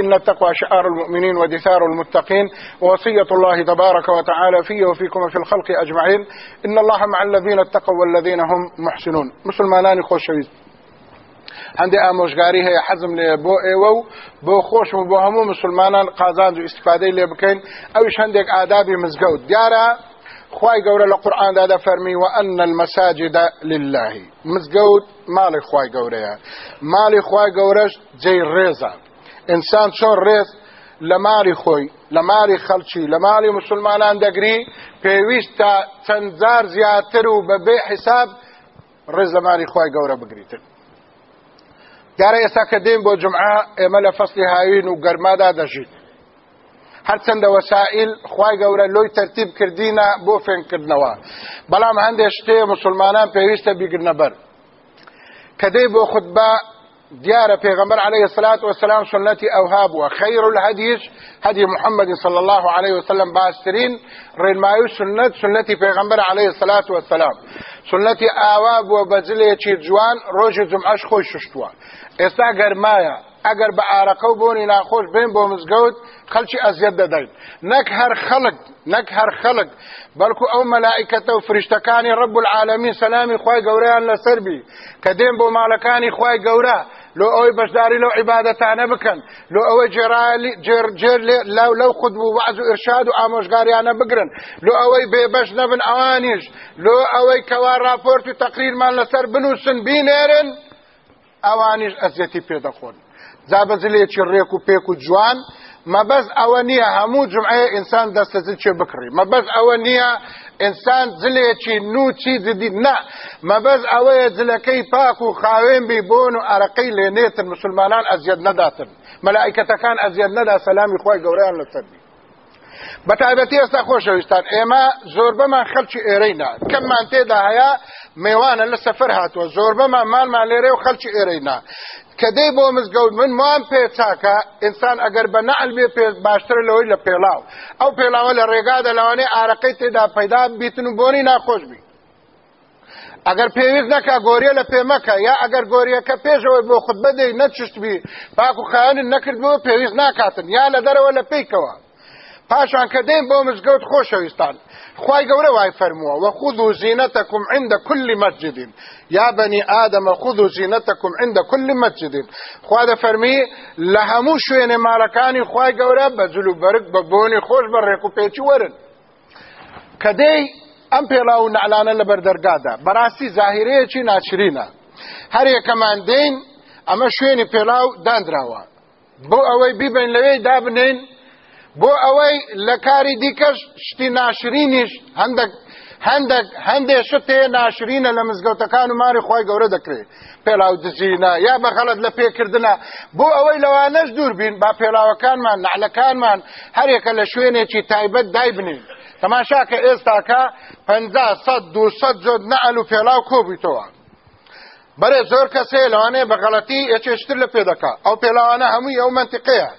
إن التقوى شعار المؤمنين ودثار المتقين ووصية الله تبارك وتعالى في وفيكم وفي الخلق أجمعين إن الله مع الذين اتقوا والذين هم محسنون مسلمانان خوشويز شويز عندي هەیە حەزم حزم بۆ ئێوە و بۆ خۆشم بۆ هەموو مسلمانان قازانج و ئیسپادەی لێ بکەین ئەوش هەندێک ئادابی آداب دیارە ديارا خواي لە لقرآن دادا فرمي وأن المساجد لله مزگەوت مالي خواي گەورەیە مالي خواي گەورەش جي ريزا ئینسان چۆن ڕێز لە ماری خۆی لە ماری خەلکی لە ماری مسلمانان دەگری پێویست تا چەندجار زیاتر و بە بێ حیساب ڕێز لە ماری خۆی گەورە بگریتن. دیارە ئێستا کە دێن بۆ جمعە ئێمە لە فەسلی هاوین و گەرمادا دەژیت. هەرچەندە وەسائل خی گەورە لۆی تەرتیب کردینە بۆ فێنکردنەوە بەڵام هەندێک شتەیە مسلمانان پێویستە بیگرنەبەر کە دەی بۆ خودبە ديار پیغمبر عليه الصلاة والسلام سنتي اوهاب وخير الهديش هدي محمد صلى الله عليه وسلم باسترين رين مايو سنت سنتي پیغمبر عليه الصلاة والسلام سنتي اواب وبزلي چي جوان روج زمعش خوش شتوا استا گرمایا اگر به عرقو بونی ناخوش بین بو مزگوت خلچی ازید دادن نک هر خلق نک هر خلق بلکو او ملائكة و فرشتکانی رب العالمین سلامی خواه گوریان لسر بی کدین بو مالکانی خواه گوره لو ئەوەی بەشداری لەو عیباەتانە بکەن لو ئەوە جێر لەو لەو خود و وعز و ئرشاد و ئامۆژگاریانە بگرن لو ئەوەی بێبەش نەبن ئەوانیش لو ئەوەی کەوا راپۆرت و تەقریرمان لەسەر بنووسن بینێرن ئەوانیش ئەزیەتی پێدەخۆن جابەزلێکی ڕێک و پێک و جوان مەبەز ئەوە نییە هەموو جمعەیە ئینسان دەستەزل چێ بکڕی مەبەز ئەوە نییە ئینسان جلێکی نوچی جدی نه مەبەز ئەوەیە جلەکەی پاک و خاوێن بی بۆن و عرەقەی لێنێتن مسلمانان ئەزیەت نەداتن مەلائکەتەکان ئەزیەت نەدا سەلامی خۆی گەوریان لەسەربی بە تایبەتی ئێستا خۆشەویستان ئێمە زۆربەمان خەلکی ئێرەینا کەممان تێدا هەیە میوانە لە سەفەر هاتووە زۆربەمان مانمان لێرە و خەلکی ئێرەینا کەدەی بۆ مزگەوت من مام پێچاکە ئینسان ئەگەر بە نەعلبێ باشتر لەوەی لە پێڵاو ئەو پێڵاوە لە ڕێگادا لەوانێ ئارەکەی تێدا پەیدا بیتن و بۆنی ناخۆش بی ئەگەر پێویست نەکە گۆریە لە پێمەکە یا ئەگەر گۆریەکە پێشەوەی بۆ خود بەدەی نەچشتبی پاکوخایانن نەکردبوو پێویست ناکاتن یا لە دەرەوە لە پێیکەوە پاشان کە دێن بۆ مزگەوت خۆشەویستان خی گەورە وای فەرمووە وە خود و زیینەتەکم عندە کولی مەسجدین یا بەنی ئادەمە خود و زیینەتەکم عندە کولی مەسجدین خوا دە فەرمی لە هەموو شوێنێ مارەکانی خی گەورە بە جلو بەرگ بە بۆنی خۆش بە ڕێک و پێچی وەرن کە دەی ئەم پێڵا و نعلانە لە بەردەرگادا بەڕاستی زاهرەیەکی ناچرینە هەر یەکەمان دێین ئەمە شوێنی پێلاو دانراوە بۆ ئەوەی بیبین لەوەی دابنین بۆ ئەوەی لە کاری دیکەش شتی ناشرینیش هەندێک هەندێک هەندێک شتێ ناشرینە لە مزگەوتەکان و ماری خۆی گەورە دەکرێت پێلاو دزینە یا بەخەڵت لە پێکردە بۆ ئەوەی لەوانەش دوور بین با پێلاوەکانمان نعلەکانمان هەرێکە لە شوێنێکی تایبەت دایبنین تەماشاکە ئێستاکە پ دو جۆت نەعل و پێلاو کۆبییتەوە. بەرێ زۆر کەسێ لەوانەیە بەغەڵەتی ئەچێشتر لە پێدەکات ئەو پێلاوانە هەمووی ئەو منتیقەیە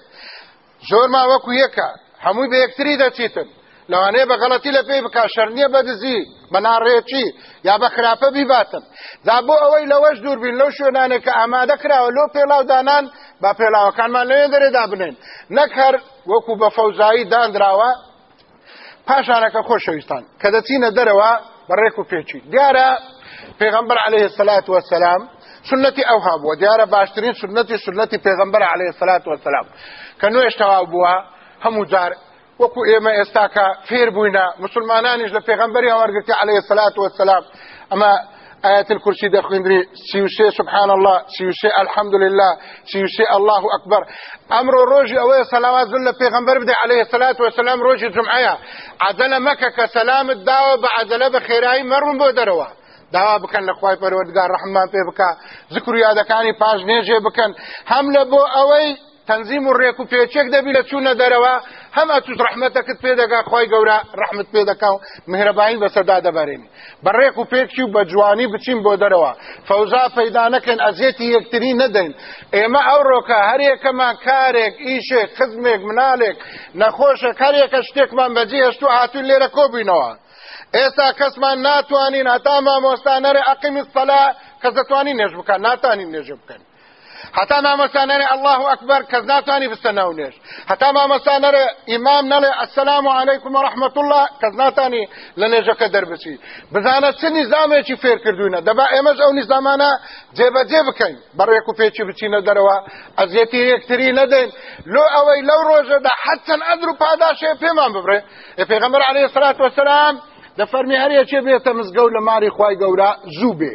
زۆرمان وەکو یەکە هەمووی بە یەکتری دەچیتن لەوانەیە بە غەڵەتی لە پێی بک شەرنیە بەدزی بەناڕێکی یا بە خراپە بیباتن دا بۆ ئەوەی لەوەش دووربین لەو شوێنانێک کە ئامادە کراوە لۆ پێڵاودانان با پێڵاوەکانمان لەوێ دەرێدا بنێن نەک هەر وەکو بە فەوزایی دانراوە پاشانەکە خۆشەویستان کە دەچینە دەرەوە بەڕێک و پێچی دیارە پێغمبەر عليه الصلاة والسلام سنتی ئەوها بووە دیارە باشترین سنتی سنتی پێغمبەر عليه الصلاة والسلام کە نوێشتەوا بووە همو جار وكو ئێمە ئێستا کە فێر بووینە مسلمانانیش لە پێغمبەری هەوەرگرتی عليه الصلاة والسلام اما آيات الكرسي ده خندري سيوشي سبحان الله سيوشي الحمد لله سيوشي الله أكبر أمر روجي أوي صلاة ذل پیغمبر بدي عليه الصلاة والسلام روجي جمعية عدل مكة كسلام الدعوة بعدل بخيراي مرم بودروا داوا بکەن لە خخوای پەروەردگار ڕحمان پێ بکە ذکر یادەکانی پاش نێژێ بکەن هەم أوي تەنزیم و ڕێک و پێچێک دەبی لە چوونە دەرەوە هەمە توش ڕحمەتەکەت پێدەگا خۆی گەورە ڕحمت پێدەکا و مهرەبانی بەسەدا دەبارێنی بە ڕێک و پێکی و بە جوانی بچین بۆ دەرەوە فەوزا پەیدا نەکەن ئەزیێتی یەکتری نەدەین ئێمە ئەو ڕۆکە هەرێکەمان کارێک ئیشێک خزمێک منالێک نەخۆشە کارێکە شتێکمان بەجێ هەشت و هاتون لێرە کۆبینەوە ئێستا کەسمان ناتوانین هەتا مامۆستانەرە عقیمی سەلا کەس دەتوانین نێژ بکەن ناتانین نێژ بکەن هەتا مامەستا نەرێ الله ئەکبەر کەس ناتانی بستە ناو نوێژ هەتا مامەستا نەرێ ئیمام نەڵێ ئەسەلام و عەلەیکم و ڕەحمەت الله کەس ناتانی لە نێژەکە دەربچی بزانە چ نیزامێکی فێر کردوینە دەبا ئێمەش ئەو نیزامانە جێبەجێ بکەین بەڕێک و پێچی بچینە دەرەوە ئەزیەتی یەکتری نەدەین لۆ ئەوەی لەو ڕۆژەدا حەچەند ئەدر و پاداشێ پێمان ببرێ پێغەمبەر عەلەیهی سەلات وەسەلام دەفەرمی هەرەیەکێ بێتە مزگەوت لە ماری خوای گەورە زوو بێ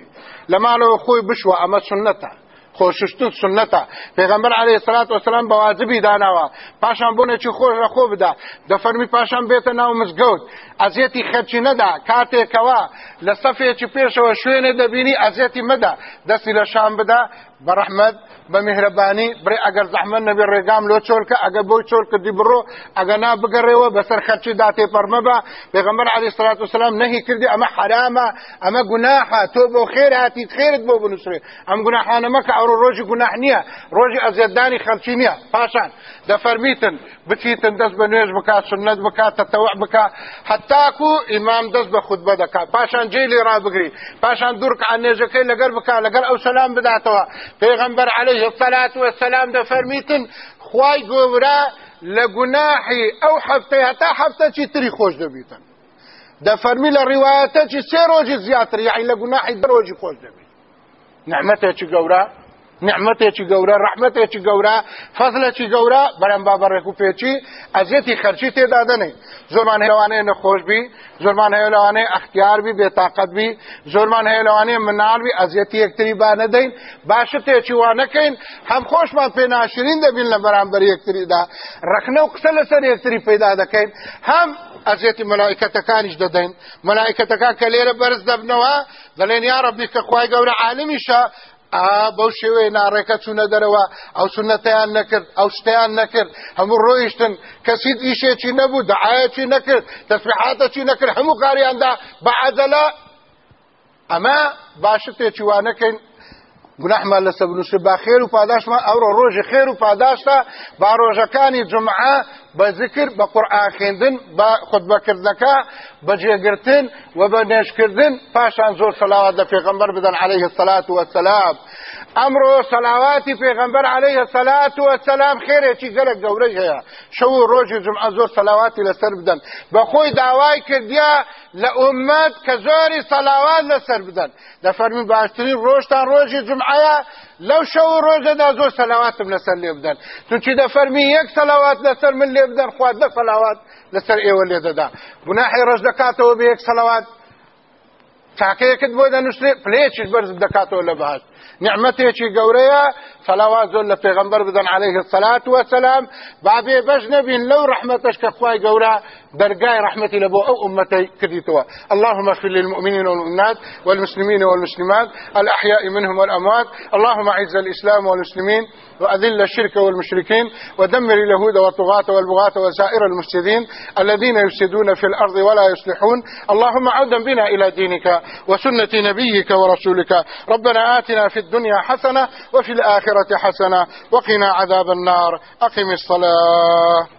لە ماڵەوە خۆی بشوە ئەمە سنەتە خۆششتن سنەتە پێغەمبەر عەلەیهی سەلات وەسەلام بە واجبی داناوە پاشان بۆ نەچی خۆش رەخۆ بدا دەفەرمی پاشان بێتە ناو مزگەوت ئەزیەتی خەرچی نەدا کاتێکەوە لە سەفێکی پێشەوە شوێنێ دەبینی ئەزیەتی مەدا دەستی لە شان بدا بەڕحمد بە میهرەبانی برێ ئەگەر زەحمە نەبێ ڕێگام لۆ چۆلکە ئەگە بۆی چۆلکە دیبڕۆ ئەگە نابگەڕێەوە بەسەر خەرچی داتێ پەرمە بە پێغمبەر علی سرات وسلام نەهی کردی ئەمە حرامە ئەمە گوناحە تۆ بۆ خێر هاتی خێرت بۆ بنووسێ ئەم گوناحانەمەکە ئەو ڕۆژی گوناح نییە ڕۆژی ئەزێدانی خەرچی نییە پاشان دەفەرمیتن بچیتن دەست بە نوێژ بکات سنت بکات تەتەوە بکە هەتاکو ئیمام دەست بە خودبە دەکات پاشان جێ لێ ڕابگری پاشان دوورکە ئەنێژەکەی لەگەر بکات لەگەر ئەو سەسلام بداتەوە پێغەمبەر عليه سەلات وەسەسلام دەفەرمیتن خی گۆورە لە گوناحی او حفته هەتا حفته چی تری خۆش دەبیتن دەفەرمی لە ڕیواەتە چی سێ ڕۆژی یعنی یاعی لە گوناحی دەڕۆژی خۆش دەبیت نەحمەتێکی گەورە نعمتێکی گەورە ڕحمتێکی گەورە فەزلێکی گەورە بەرەم با بەڕێک و پێچی ئەزیەتی خەرچی تێدا دەنێ زۆرمان هێوانەیە نەخۆشبی زۆرمان هەیە لەوانەیە ئەختیاربی بێتاقەتبی زۆرمان هەیە لەوانەیە منالبی ئەزیەتی یەکتری با نەدەین باشتێکی وا نەکەین هەم خۆشمان پێ ناشرین دەبین لە بەرامبەر یەکتریدا ڕخنە و قسە لەسەر یەکتری پیدا دەکەین هەم ئەزیێتی مەلایکەتەکانیش دەدەین مەلایکەتەکان کە لێرە بەرز دەبنەوە دەڵێن یا ڕبی کە خی گەورە عالمیشە بەو شێوەیە ناڕێکە چوونە دەرەوە ئەو سنەتیان نەکرد ئەو شتیان نەکرد هەموو ڕۆیشتن کەسی دیشێکی نەبوو دەعاەکی نەکرد دەسبحاتەکی نەکرد هەموو کاریاندا بە عەدەلە ئەمە باشتێکی وانەکەین گوناحمان لە سەبنووسی با خێر و او رو ڕۆژی خیر و تا با ڕۆژەکانی جمعه با ذکر قرآن قورآن با خطبه خودبەکردنەکە با جێگرتن و با نشکردن پاشان زور سەلاوات لە پیغمبر بدن عليه الصلاة والسلام ئەمڕۆ صلواتي پێغەمبەر عليه سەلات و سەسلام خێرێکی زەلک گەورەی هەیە شەو ڕۆژی جمعە زۆر سەلاواتی لەسەر بدەن بەخۆی داوای کردیا لە ئومەت کە زۆری سەلاوات لەسەر بدەن دەفەرمی باشترین ڕۆژتان ڕۆژی جمعەیە لەو صلوات ڕۆژەدا زۆر سەلاواتم لەسەر لێ بدەن چونکی دەفەرمی یەک سەلاوات لەسەر من لێ بدەن خوات دە سەلاوات لەسەر ئێوە لێ دەدا بناحی ڕژ دەکاتەوە بە یەک سەلاوات تاکەیەکت بۆ دەنووسێ پلێکیش بەرز دەکاتەوە لە نعمتي گەورەیە فەلاوا صلوات لە پیغمبر بدن عليه الصلاه والسلام بابێ بەش لو لەو ڕحمەتەش کە خوای گەورە دەرگای رحمت لە بۆ ئەو ئومەتەی اللهم اغفر للمؤمنين والمؤمنات والمسلمين والمسلمات الأحياء منهم والأموات اللهم اعز الإسلام والمسلمين وأذل الشرك والمشركين ودمر اليهود والطغاة والبغاة وسائر المفسدين الذين يفسدون في الأرض ولا يصلحون اللهم عودا بنا إلى دينك وسنة نبيك ورسولك ربنا آتنا في الدنيا حسنة وفي الآخرة حسنة وقنا عذاب النار أقم الصلاة